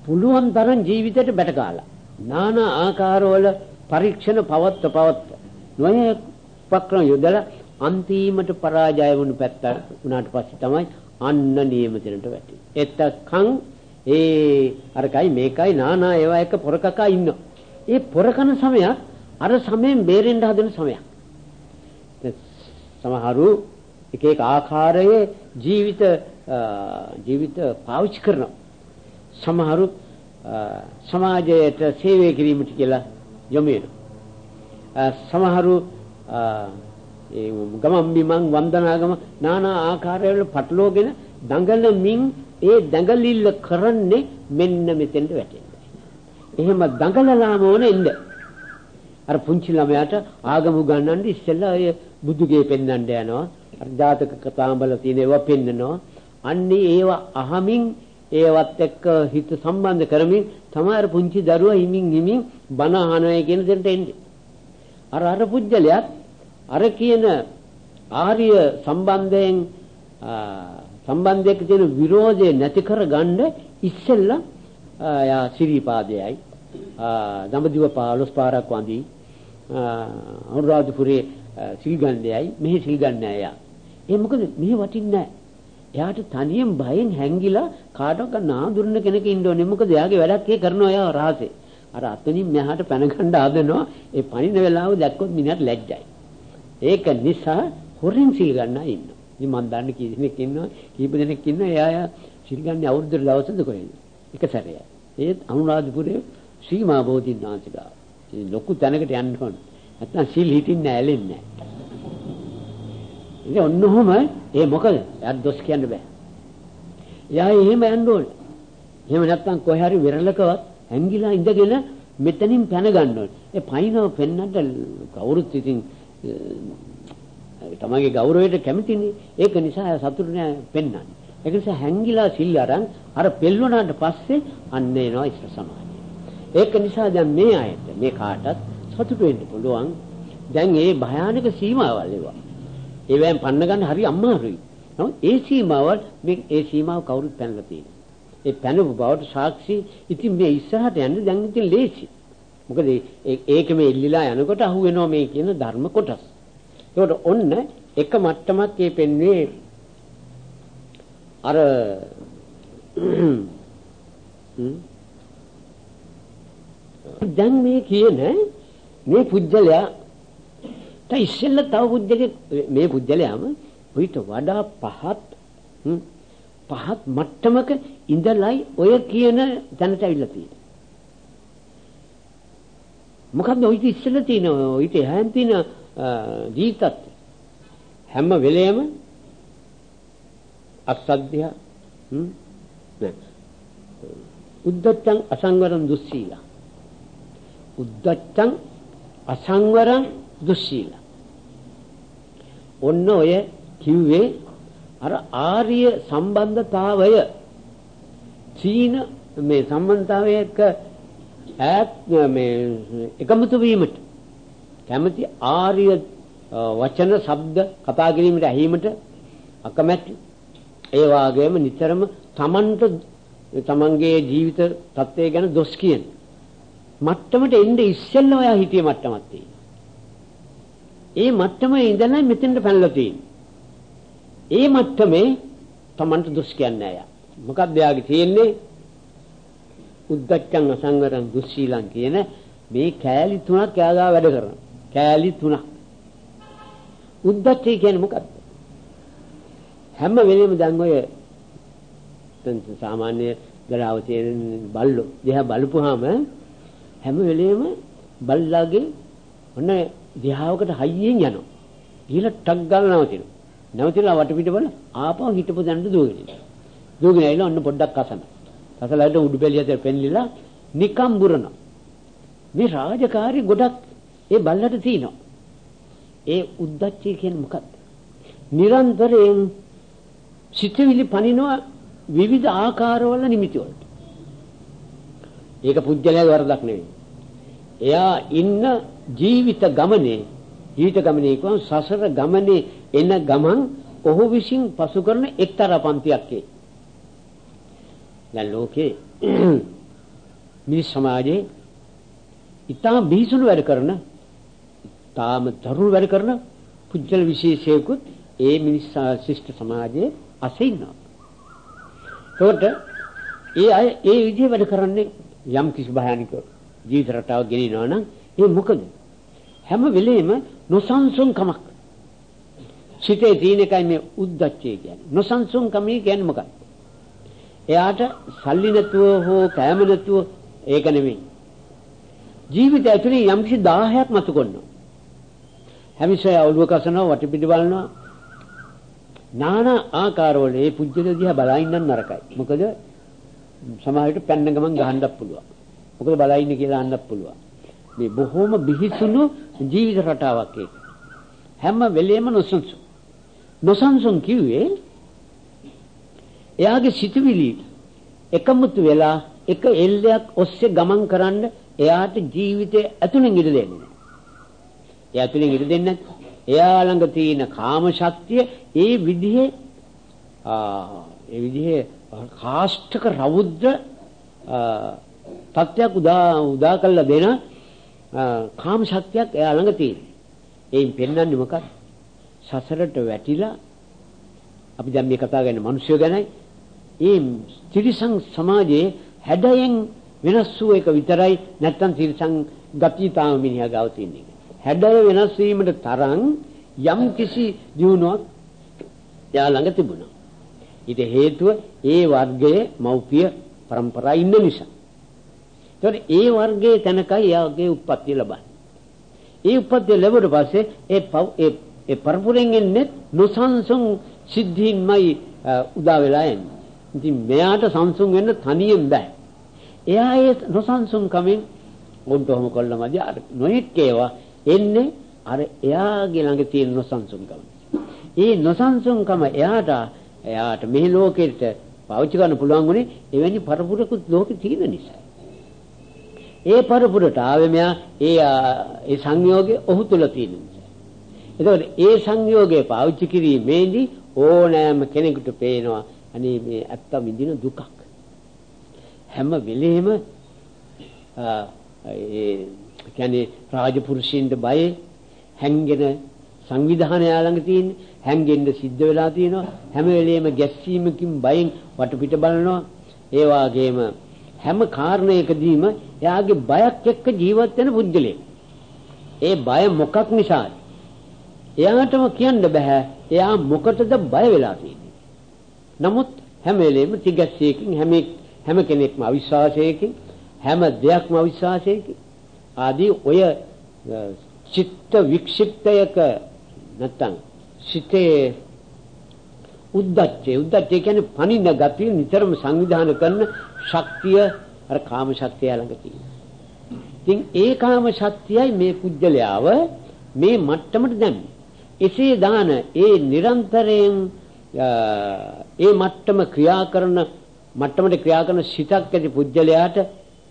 පුළුවන් තරම් ජීවිතයට බැට කාලා. নানা ආකාරවල පරීක්ෂණ පවත්ත පවත්ත නොයේ උපක්‍රම යොදලා අන්තිමට පරාජය වුණු පැත්ත උනාට පස්සේ තමයි අන්න නියමතනට වැටෙන්නේ. එතකන් ඒ අරකයි මේකයි නානා ඒවා එක පොරකකා ඉන්නවා. ඒ පොරකන සමය අර සමයෙන් බේරෙන්න හදන සමයක්. සමහරු එක එක ආකාරයේ ජීවිත ජීවිත පාවිච්චි කරනවා. සමහරු සමාජයට සේවය කිරීමට කියලා යොමු වෙනවා. සමහරු ඒ ගමම් බිමන් වන්දනාගම নানা ආකාරවල පටලෝගෙන දඟලමින් ඒ දඟලිල්ල කරන්නේ මෙන්න මෙතෙන්ට වැටෙන්න. එහෙම දඟලලාම ඕන එන්න. අර පුංචි ළමයාට ආගම උගන්වන්න ඉස්සෙල්ලා අය බුදුගේ පෙන්වන්න යනවා. අර ජාතක කතාඹල තියෙන ඒවා පෙන්නනවා. අන්නේ ඒවා අහමින් ඒවත් එක්ක හිත සම්බන්ධ කරමින් තමයි පුංචි දරුවා හිමින් හිමින් බණ අහනවා කියන දෙයට එන්නේ. අර අර පුජ්‍යලයක් අර කියන ආර්ය සම්බන්ධයෙන් සම්බන්ධයක තියෙන විරෝධය නැති කරගන්න ඉස්සෙල්ලා යා සිරිපාදයයි දඹදිව 15 පාරක් වඳි අනුරාධපුරේ සිල් ගන්නයයි මෙහි සිල් ගන්නයයි. ඒ මොකද මෙහි වටින්නේ නැහැ. එයාට තනියෙන් බයෙන් හැංගිලා කාටවත් නාඳුරන කෙනෙක් ඉන්න ඕනේ. මොකද එයාගේ වැඩක් ඒ කරනවා එයා රහසේ. අර අතනින් මෙහාට පැන ගන්න හදනවා. ඒ පණින වෙලාව දැක්කොත් මිනිහට ලැජ්ජයි. ඒක නිසා හොරෙන් සිල් ගන්නා ඉන්නවා. ඉතින් මම දන්නේ කී දෙනෙක් ඉන්නවා කීප දෙනෙක් ඉන්නවා එයා සිල් ගන්නේ අවුරුදු දවසද කොහෙද? එක සැරයක්. ඒත් අනුරාධපුරයේ සීමා බෝධින් වහන්සේලා. ලොකු තැනකට යන්න ඕන. නැත්නම් සිල් හිටින්නේ ඇලෙන්නේ නැහැ. ඉතින් ඔන්නෝම ඒ මොකද? එයාට දොස් කියන්න බෑ. එයා එහෙම යන්න ඕනේ. එහෙම නැත්නම් කොහේ හරි විරලකවත් ඇංගිලා ඉඳගෙන මෙතනින් පැන ගන්න ඕනේ. ඒ පයින්ව පෙන්නන්න කවුරුත් ඉතින් තමයිගේ ගෞරවයට කැමතිනේ. ඒක නිසා සතුටු නෑ පෙන්වන්නේ. ඒක නිසා හැංගිලා සිල් අරන් අර පෙල්වනාට පස්සේ අන්න එනවා ඉස්ස සමාධිය. ඒක නිසා දැන් මේ අයට මේ කාටත් සතුටු වෙන්න පුළුවන්. දැන් මේ භයානක සීමාවල් ඒවා. ඒවෙන් පන්න ගන්න හරි අමාරුයි. නමුත් ඒ සීමාවල් මේ ඒ සීමාව කවුරුත් පැනලා තියෙනවා. ඒ පැනපු බවට සාක්ෂි ඉතින් මේ ඉස්සරහට යන්න දැන් ඉතින් ලේසි. මොකද ඒක මේ ඉල්ලිලා යනකොට අහු වෙනවා මේ කියන ධර්ම කොටස්. ඒකට ඔන්න එක මට්ටමක් මේ පෙන්වේ අර දැන් මේ කියන මේ පුජ්‍යලයා තයි ඉස්සෙල්ල තව පුජ්‍යලෙක් මේ පුජ්‍යලයාම ඊට වඩා පහත් පහත් මට්ටමක ඉඳලයි ඔය කියන තැනට ඇවිල්ලා තියෙන්නේ. මොකද්ද ඔය ඉස්සෙල්ල තියෙන ඔය ඊට එහාන් තියෙන ජීවිතත් හැම වෙලේම අසද්දය නෑ උද්දච්චං අසංවරං දුස්සීල. උද්දච්චං අසංවරං දුස්සීල. ඔන්න ඔය කිව්වේ අර ආර්ය සම්බන්ධතාවය. චීන මේ සම්බන්ධතාවය එක්ක ඈත් මේ එකමුතු වීමට කැමති ආර්ය වචන ශබ්ද කතා කිරීමට ඇහිීමට අකමැති ඒ වාගේම නිතරම Tamanට තමන්ගේ ජීවිත තත්ත්වය ගැන දොස් කියන මට්ටමට එන්නේ ඉස්සෙල්ලා ඔයා හිතිය මට්ටමක් තියෙනවා. ඒ මට්ටමේ ඉඳලා මෙතෙන්ට පැනලා තියෙන්නේ. ඒ මට්ටමේ තමන්ට දොස් කියන්නේ අය. මොකක්ද එයාගේ තියෙන්නේ? උද්දච්චං අසංවරං දුස්සීලං කියන මේ කෑලි තුනක් එයාගා වැඩ කරනවා. කෑලි තුනක්. උද්දච්චය කියන්නේ මොකක්ද? හැම වෙලෙම දැන් ඔය සාමාන්‍ය දරාව තියෙන බල්ලෝ දිහා බලපුවාම හැම වෙලෙම බල්ලාගේ ඔන්න දිහාවකට හයියෙන් යනවා. ගිහලා ටක් ගාලා නවතිනවා. නවතිලා වටපිට බල ආපහු හිටපු දැනට දුවගෙන ඉන්නවා. දුවගෙන ඇවිල්ලා ඔන්න පොඩ්ඩක් කසන. කසලාට උඩු බැලියට පෙන්ලිලා නිකම් බුරනවා. මේ රාජකාරී ගොඩක් ඒ බල්ලට තියෙනවා. ඒ උද්දච්චය කියන්නේ මොකක්ද? නිරන්තරයෙන් සිතවිලි පනිනවා විවිධ ආකාරවල නිමිති වලට. ඒක පුජ්‍යලයේ වරදක් නෙවෙයි. එයා ඉන්න ජීවිත ගමනේ ජීවිත ගමනේ කියවන සසර ගමනේ එන ගමන් ඔහු විසින් පසු කරන එක්තරා පන්තියක් ඒ. දැන් ලෝකේ මිනිස් සමාජයේ ඊටම බිහිසුණු වැඩ කරන තාම දරුණු වැඩ කරන පුජ්‍යල විශේෂයකුත් ඒ මිනිස් ශිෂ්ට සමාජයේ අසින්නවා. ඒකට ඒ අය ඒ විදිහ වැඩ කරන්නේ යම් කිසි භයානික ජීවිත රටාවක් ගෙනිනවා නම් ඒ මොකද? හැම වෙලෙම නොසන්සුන්කමක්. සිතේ තියෙන එකයි මේ උද්දච්චය කියන්නේ. නොසන්සුන්කම කියන්නේ මොකක්ද? එයාට සල්ලි නැතුව හෝ කෑම නැතුව ඒක නෙමෙයි. ජීවිතය ඇතුලේ යම්කිසි 10ක් මතු කරනවා. හැමිසේ ඔළුව කසනවා වටපිට බලනවා নানা ආකාරවල ඒ පුජ්‍යල දිහා බලා ඉන්නත් නරකයි. මොකද සමහරවිට පැන්න ගමන් ගහන්නත් පුළුවන්. මොකද බලා ඉන්නේ කියලා අන්නත් පුළුවන්. මේ බොහොම බිහිසුණු ජීවිත රටාවක් ඒක. හැම වෙලෙම නොසන්සුන්. නොසන්සුන් කිව්වේ එයාගේ සිතුවිලි එකමුතු වෙලා එක එල්ලයක් ඔස්සේ ගමන් කරන්න එයාට ජීවිතය ඇතුළෙන් ඉඩ දෙන්නේ නැහැ. එයා ඇතුළෙන් ඉඩ දෙන්නේ නැත්නම් එයා ළඟ තියෙන කාම ශක්තිය ඒ විදිහේ ඒ විදිහේ කාෂ්ඨක රෞද්‍ර තත්ත්වයක් උදා උදා කරලා දෙන කාම ශක්තියක් එයා ළඟ තියෙනවා. ඒයින් පෙන්වන්නේ මොකක්ද? සසරට වැටිලා අපි දැන් මේ කතා කරන්නේ මිනිස්සු ගැනයි. ඒ ත්‍රිසං සමාජයේ හැඩයෙන් වෙනස් වූ එක විතරයි නැත්තම් ත්‍රිසං ගතිය තාම මිනිහා ගාව තියෙන්නේ. හැඩය වෙනස් වීමට තරම් යම් කිසි දියුණුවක් එයා ළඟ තිබුණා. ඊට හේතුව ඒ වර්ගයේ මෞපිය પરම්පරා ඉන්න නිසා. ඒතකොට ඒ වර්ගයේ තැනකයි එයාගේ උප්පත්තිය ලබන්නේ. ඒ උප්පත්තිය ලැබුවට පස්සේ ඒ ඒ ඒ පරපුරෙන් එන්නේ නොසන්සුන් සිද්ධීන්මයි උදා වෙලා එන්නේ. ඉතින් මෙයාට සංසුන් වෙන්න තනියෙන් බෑ. එයා ඒ නොසන්සුන් කමෙන් උන්ට ඔහොම කළාමද අර නොයෙක් ඒවා එන්නේ අර එයාගේ ළඟ තියෙන නොසන්සුන්කම. ඒ නොසන්සුන්කම එයාට එයාට මේ ලෝකෙට පාවිච්චි කරන්න පුළුවන් උනේ එවැනි පරපුරකුත් ලෝකෙ තියෙන නිසා. ඒ පරපුරට ආවේ මෙයා ඒ ඒ සංයෝගය ඔහු තුල තියෙන නිසා. එතකොට ඒ සංයෝගය පාවිච්චි කිරීමේදී ඕනෑම කෙනෙකුට පේනවා අනේ මේ ඇත්ත විඳින දුකක්. හැම වෙලෙම ඒ කියන්නේ රාජපුරුෂින්ට බය හැංගෙන සංවිධානය ළඟ තියෙන හැංගෙන්න සිද්ධ වෙලා තියෙනවා. හැම වෙලෙම ගැස්සීමකින් බයෙන් වටපිට බලනවා. ඒ වාගේම හැම කාරණයකදීම එයාගේ බයක් එක්ක ජීවත් වෙන පුද්ගලයෙක් ඒ බය මොකක් නිසාද එයාටම කියන්න බෑ. එයා මොකටද බය වෙලා තියෙන්නේ? නමුත් හැම වෙලෙම තිගැස්සයකින් හැම හැම කෙනෙක්ම අවිශ්වාසයකින් හැම දෙයක්ම අවිශ්වාසයකින් ආදී ඔය චිත්ත වික්ෂිප්තයක නැත්තම් සිතේ උද්දච්චය උද්දච්චය කියන්නේ පණින ගතිය නිතරම සංවිධානය කරන ශක්තිය අර කාම ශක්තිය ළඟ තියෙනවා. ඉතින් ඒ කාම ශක්තියයි මේ පුජ්‍යලයාව මේ මට්ටමට දැම්මේ. එසේ දාන ඒ නිරන්තරයෙන් ඒ මට්ටම ක්‍රියා කරන මට්ටමට ක්‍රියා කරන සිතක් ඇති පුජ්‍යලයාට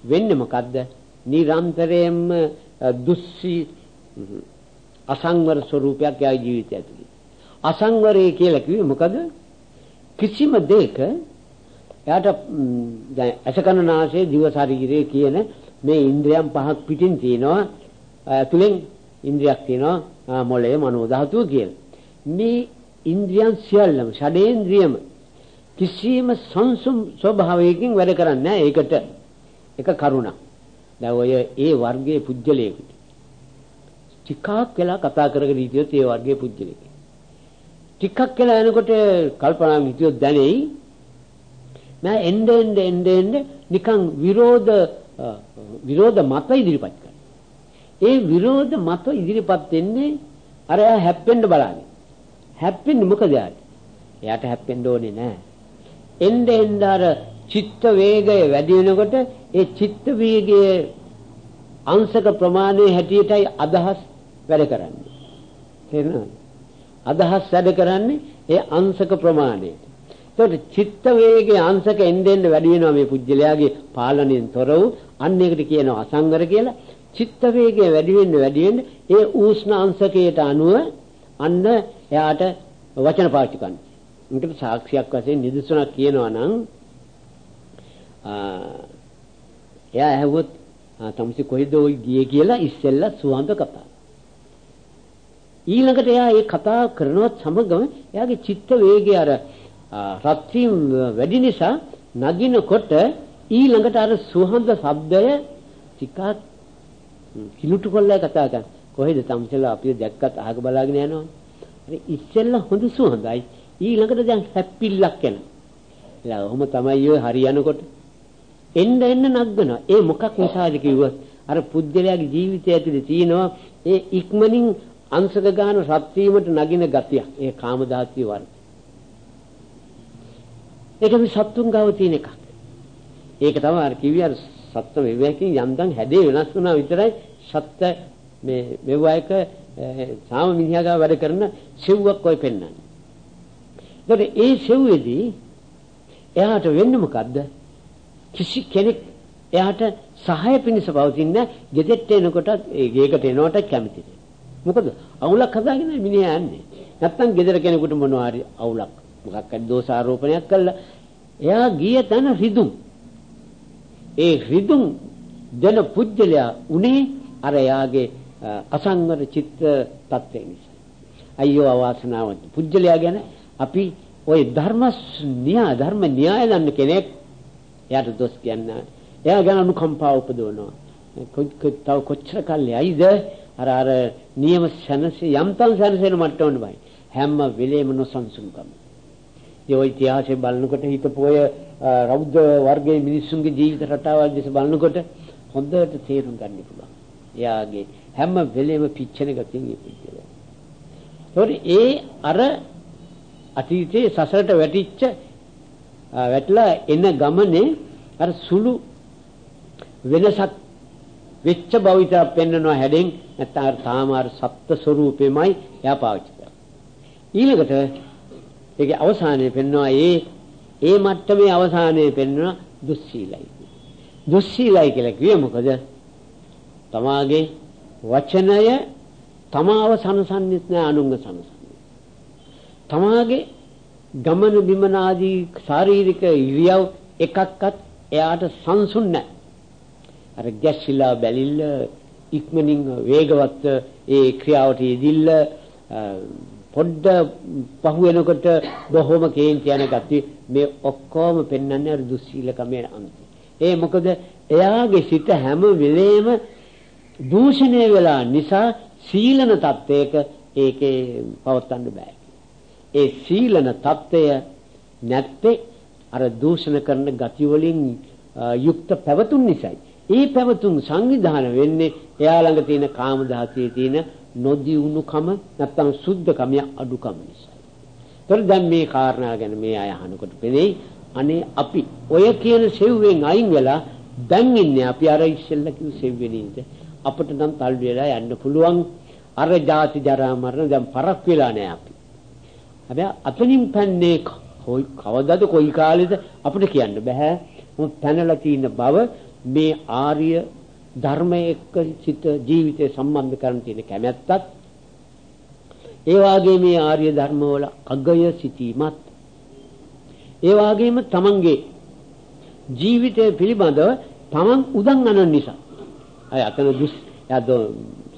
වෙන්නේ මොකද්ද? නිරන්තරයෙන්ම දුස්සි අසංවර ස්වરૂපයක් යාගේ ජීවිතය ඇතුළේ. අසංවරය කියලා කිව්වේ මොකද? කිසිම දෙයක එයාට දැන් අසකන නාසය දිව ශරීරය කියන මේ ඉන්ද්‍රියන් පහක් පිටින් තියෙනවා ඇතුලෙන් ඉන්ද්‍රියක් තියෙනවා මොළය මනෝ ධාතුව කියලා. මේ ඉන්ද්‍රියන් සියල්ලම ෂඩේන්ද්‍රියම කිසිම සංසුම් ස්වභාවයකින් වැඩ කරන්නේ නැහැ ඒකට එක කරුණක්. දැන් ඔය ඒ වර්ගයේ පුජ්‍යලයකට ටිකක් වෙලා කතා කරගෙන හිටියොත් ඒ වර්ගයේ පුජ්‍යලෙක්. ටිකක් වෙලා යනකොට කල්පනා හිටියොත් දැනෙයි මම එnde එnde එnde එnde නිකන් විරෝධ විරෝධ මත ඉදිරිපත් කරනවා. ඒ විරෝධ මත ඉදිරිපත් වෙන්නේ අර එයා හැප්පෙන්න බලන්නේ. හැප්පෙන්නේ මොකද යාට? එයාට හැප්පෙන්න ඕනේ නැහැ. එnde එnde අර චිත්ත වේගය වැඩි වෙනකොට ඒ චිත්ත වේගයේ අංශක ප්‍රමාණයේ හැටියටයි අදහස් වැඩ කරන්නේ. තේරෙනවද? අදහස් වැඩ කරන්නේ ඒ අංශක ප්‍රමාණයට. ඒකට චිත්ත වේගයේ අංශක එන්නෙන් වැඩි වෙනවා මේ පුජ්‍යලයාගේ පාලනයෙන් තොර වූ අන්න ඒකට කියනවා අසංගර කියලා. චිත්ත වේගය වැඩි වෙන්න වැඩි වෙන්න ඒ ඌෂ්ණ අංශකයට අනුව අන්න එයාට වචන පාවිච්චි කරනවා. මේකට සාක්ෂියක් වශයෙන් නිදසුනක් කියනවා නම් එයා ඇහුවොත් තමසි කොහෙද ඔය ගියේ කියලා ඉස්සෙල්ලා සුවඳ කතා. ඊළඟට එයා ඒ කතා කරනවත් සමගම එයාගේ චිත්ත වේගය අර රත්ත්‍රිම් වැඩි නිසා නගිනකොට ඊළඟට අර සුවඳ ශබ්දය ටිකක් කිලුටු කොල්ලයි කතා කරන්නේ. කොහෙද තමසලා අපි දැක්කත් අහක බලාගෙන යනවා. අර ඉස්සෙල්ලා හොඳ සුවඳයි ඊළඟට දැන් හැප්පිල්ලක් එනවා. එලා ඔහොම තමයි ඔය හරියනකොට එන්න එන්න නගනවා. ඒ මොකක් නිසාද කිව්වොත් අර පුද්ගලයාගේ ජීවිතය ඇතුලේ තියෙනවා ඒ ඉක්මනින් අංශක ගාන රත් වීමට නගින ගතියක්. ඒ කාම ධාතිය වර්ග. ඒක මේ සත්තුන් ගාව තියෙන එකක්. ඒක තමයි අර කිව්වේ අර සත්ත්ව විවේකයෙන් යම්තම් හැදේ වෙනස් වුණා විතරයි සත්ත්ව මේ මෙවයක සාම මිනිහා ගාව වැඩ කරන සෙව්වක් ඔය පෙන්වන්නේ. ඒකට ඒ සෙව්වේදී එයාට වෙන්නේ මොකද්ද? කිසි කෙනෙක් එයාට සහාය පිණිස පවතින ගෙදෙට්ට එනකොට ඒ ගේකට එනවට කැමති නෑ. මොකද අවුලක් හදාගෙන මිනිහා යන්නේ. නැත්තම් ගෙදර කෙනෙකුට මොනවා හරි අවුලක් මොකක් හරි දෝෂාරෝපණයක් කළා. එයා ගිය තැන රිදුම්. ඒ රිදුම් දෙන පුජ්‍යලයා උනේ අර එයාගේ අසංවර චිත්ත තත්ත්වය නිසා. අයියෝ අවාසනාවන්ත පුජ්‍යලයා ගැන අපි ওই ධර්ම න්‍යාය ධර්ම න්‍යාය දන්න කෙනෙක් එයාට දොස් කියන්නේ එයා ගැන අනුකම්පාව උපදවනවා. තව කොච්චර කල්ලි ඇයිද අර අර නියම සැනසෙ යම්තම් සැනසෙන මට්ටමන බයි. හැම වෙලේම නොසන්සුන්කම. ඒ ඔය ඉතිහාසය බලනකොට හිතපු ඔය රෞද්‍ර වර්ගයේ මිනිස්සුන්ගේ ජීවිත රටාවල් දිහා බලනකොට හොඳට තේරුම් ගන්න පුළුවන්. එයාගේ හැම වෙලේම පිච්චෙන ගතියෙන් ඉපිච්චලා. ඒ අර අතීතයේ සසරට වැටිච්ච වැටලා එන ගමනේ අර සුළු වෙනසක් වෙච්ච භවිත පෙන්වනවා හැඩෙන්. නැත්නම් අර තාම අර සත්ත්ව ස්වરૂපෙමයි එයා පාවිච්චි කරන්නේ. ඊළඟට ඒකේ අවසානයේ පෙන්වනවා ඒ ඒ මට්ටමේ අවසානයේ පෙන්වනවා දුස්සීලයි. දුස්සීලයි කියලා කිව්වේ මොකද? තමාගේ වචනය තමාව සනසන්නෙත් නෑ අනුන්ව සනසන්නේ තමාගේ ගමන බිමන ආදී ශාරීරික ඉරියව් එකක්වත් එයාට සංසුන් නැහැ. අර ගැස්සිලා බැලිල්ල ඉක්මනින් වේගවත් ඒ ක්‍රියාවට යෙදිල්ල පොඩ්ඩ පහු වෙනකොට බොහොම කේන්ති යන ගතිය මේ ඔක්කොම පෙන්වන්නේ අර දුස්සීලකමේ අන්තය. ඒ මොකද එයාගේ සිත හැම වෙලේම දූෂණය වෙලා නිසා සීලන තත්වයක ඒකේ පවත්වන්න බෑ. ඒ සීලන தত্ত্বය නැත්තේ අර දූෂණ කරන ගති වලින් යුක්ත පැවතුම් නිසායි. ඒ පැවතුම් සංවිධාන වෙන්නේ එයා ළඟ තියෙන කාම දහසේ තියෙන නොදියුණුකම නැත්තම් සුද්ධකම අඩුකම නිසා. ඒතර දැන් මේ කාරණා ගැන මේ අය අහනකොට පෙනේ අනේ අපි ඔය කියන සෙව්වෙන් අයින් වෙලා දැන් ඉන්නේ අපි අර ඉස්සෙල්ලා කිව් සෙව්වෙනින්ද අපිට නම් තල්ලු වෙලා යන්න පුළුවන් අර ජාති ජරා මරණ දැන් පරක් වෙලා නෑ අපි හැබැයි අතනින් පැන්නේ කොයි කවදාද කොයි කාලෙද? අපිට කියන්න බෑ. මොකද පැනලා තියෙන බව මේ ආර්ය ධර්මයේ එක්ක සිත ජීවිතය සම්බන්ධ කරන් තියෙන කැමැත්තත් ඒ වාගේ මේ ආර්ය ධර්ම වල අගය සිටීමත් ඒ වාගේම තමන්ගේ ජීවිතය පිළිබඳව තමන් උදන් අනන නිසා. අය අතන දුස් යද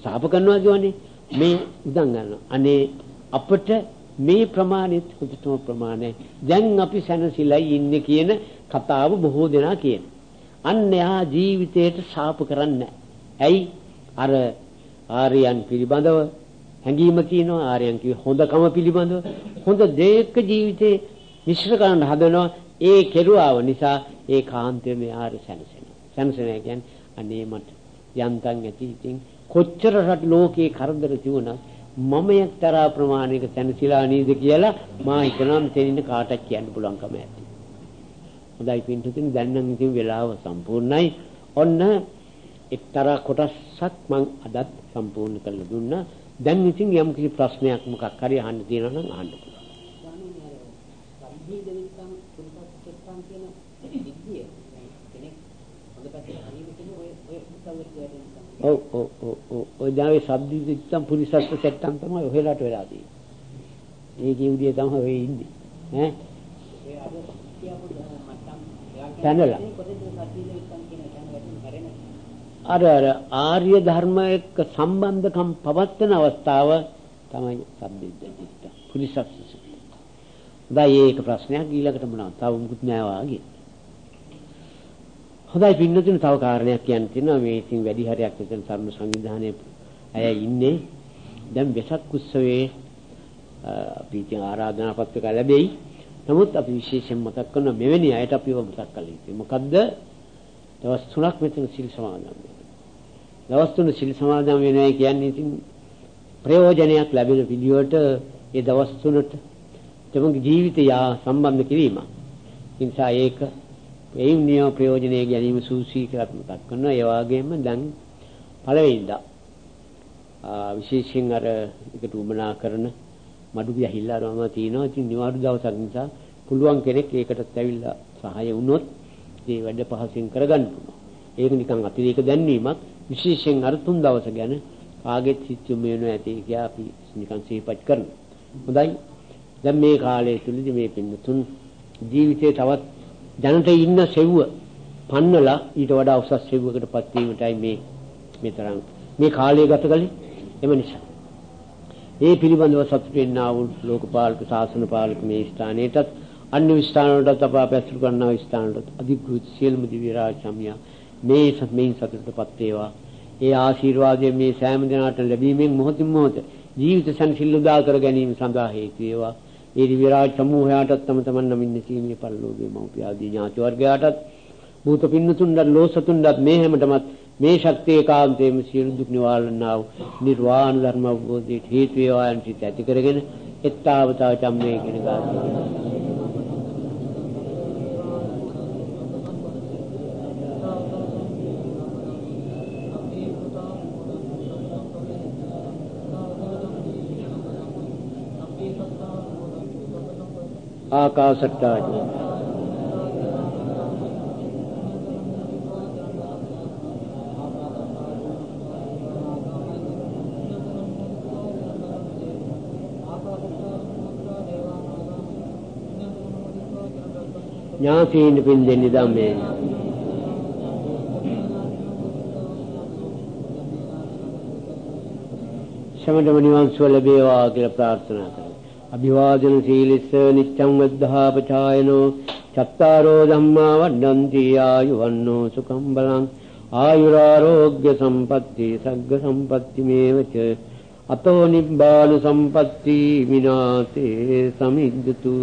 සාප කරනවා කියන්නේ මේ උදන් ගන්නවා අනේ අපිට මේ ප්‍රමාණෙත් හොඳටම ප්‍රමාණයි. දැන් අපි සැනසෙලා ඉන්නේ කියන කතාව බොහෝ දෙනා කියන. අන්න යා ජීවිතයට සාප කරන්නේ ඇයි? අර ආර්යයන් පිළිබඳව හැඟීම කියනවා ආර්යයන් කිව්ව හොඳකම පිළිබඳව හොඳ දෙයක ජීවිතේ මිශ්‍ර කරන්න හදනවා ඒ කෙරුවාව නිසා ඒ කාන්තේ මේ ආර්ය සැනසෙනවා. සැනසෙන කියන්නේ අනේ මට යන්තම් ඇති ඉතින් කොච්චර රට ලෝකේ කරදර තිබුණත් මම එක්තරා ප්‍රමාණයක තැනසිලා නේද කියලා මා හිතනවා මෙතන ඉන්න කාටවත් කියන්න පුළුවන්කම ඇති. හොඳයි පින්තුතින් දැන් නම් ඉතින් වෙලාව සම්පූර්ණයි. ඔන්න එක්තරා කොටසක් මම අදත් සම්පූර්ණ කරලා දුන්නා. දැන් ඉතින් යම් කිසි ප්‍රශ්නයක් මොකක් හරි අහන්න තියෙනවා නම් අහන්න පුළුවන්. ඔව් ඔව් ඔව් ඔව් ඔය දාවේ සබ්දිත්තම් පුරිසස්ස සෙට්ටම් තමයි ඔහෙලට වෙලා තියෙන්නේ. ඒකේ උදියේ තමයි ඔය ඉන්නේ. ඈ පැනලා අර අර ආර්ය ධර්ම එක්ක සම්බන්ධකම් පවත්වන අවස්ථාව තමයි සබ්දිත්ත පුරිසස්ස දැන් ඒක ප්‍රශ්නයක් ඊළඟට මොනවද? තව මුකුත් නෑ වාගේ. හොඳයි පින්නතුන තව කාරණයක් කියන්න තියෙනවා. මේ ඉතින් වැඩි හරියක් මෙතන සම්ම සංවිධානයේ අය ඉන්නේ. දැන් වෙසක් උත්සවයේ අපි ඉතින් ආරාධනා පත්‍රක ලැබෙයි. නමුත් අපි විශේෂයෙන් මතක් කරන මෙවැනි අයට අපිව මතක් කළ යුතුයි මොකද්ද? දවස් තුනක් මෙතන සිල් සමාදන් දවස් තුන සිල් සමාදන් වෙනවා කියන්නේ ඉතින් ප්‍රයෝජනයක් ලැබෙන විදියට ඒ දවස් තුනට තමගේ ජීවිතය සම්බන්ධ කිරීම. ඒ නිසා ඒක එයින් නියම ප්‍රයෝජනය ගැනීම සූසී කියලා මතක් කරනවා. ඒ වගේම දැන් පළවෙනිදා විශේෂයෙන් අර එකට උමනා කරන මඩු ගිහිල්ලාම තියෙනවා. ඉතින් නිවාඩු දවසක් නිසා පුළුවන් කෙනෙක් ඒකටත් ඇවිල්ලා සහාය වුණොත් ඒ වැඩ පහසෙන් කරගන්න පුළුවන්. ඒක නිකන් අතිරේක දැන්වීමක් විශේෂයෙන් අර තුන් දවස ගැන කාගෙත් හිත යොමු වෙනවා ඇති කියලා අපි නිකන් සිහිපත් කරනවා. හොඳයි. දැන් මේ කාලය තුලදී මේ පින්නතුන් ජීවිතේ තවත් දැනට ඉන්න සෙව්ව පන්නලා ඊට වඩා උසස් සෙව්වකටපත් වීමටයි මේ මේ තරම් මේ කාලය ගත කළේ එම නිසා. ඒ පිළිබඳව සතුට වෙන්නා වූ ලෝකපාලක ශාසන පාලක මේ ස්ථානයටත් අන්‍ය ස්ථානවලට අප පැසුරු කරනා ස්ථානවලට අධිකෘත සියලුම දිව්‍ය රාජ සම්මිය මේ මේන් සතුටටපත් වේවා. ඒ ආශිර්වාදයෙන් මේ සෑම දිනකට ලැබීමෙන් මොහොතින් මොහොත ජීවිත සංසිල් උදා කර ගැනීම සඳහා හේතු වේවා. ඒ විරාජ සමූහයාටත් තම තමන් නමින් සීමිය පරිලෝකයේ මෞපිය ආදී ඥාති වර්ගයාටත් භූත පින්නතුන්ට ලෝසතුන්ට මේ හැමතෙමත් මේ ශක්තිය කාන්තේම සියලු දුක් නිවාරණා වූ නිර්වාණ ධර්ම අවබෝධයට හේතු වේවා යන සිත ඇති කරගෙන එත්තාවතා චම්මේ කියන ගාථාව ආකාශට්ටාදී ඥාතීන් පින් දෙන්නේ ධම්මේ සමඩම නිවන් සුව ලැබේවා කියලා ප්‍රාර්ථනා කරමු. අභිවාදන සීලිස්ස නිච්ඡං වද්ධාපචායනෝ චත්තාරෝ ධම්මා වඩ්ඩಂತಿ ආයුවන්නෝ සුඛං බලං ආයුරාෝග්‍ය සම්පatti සග්ග සම්පatti මේවච අතෝ නිබ්බාන සම්පatti විනාතේ සමිද්දතු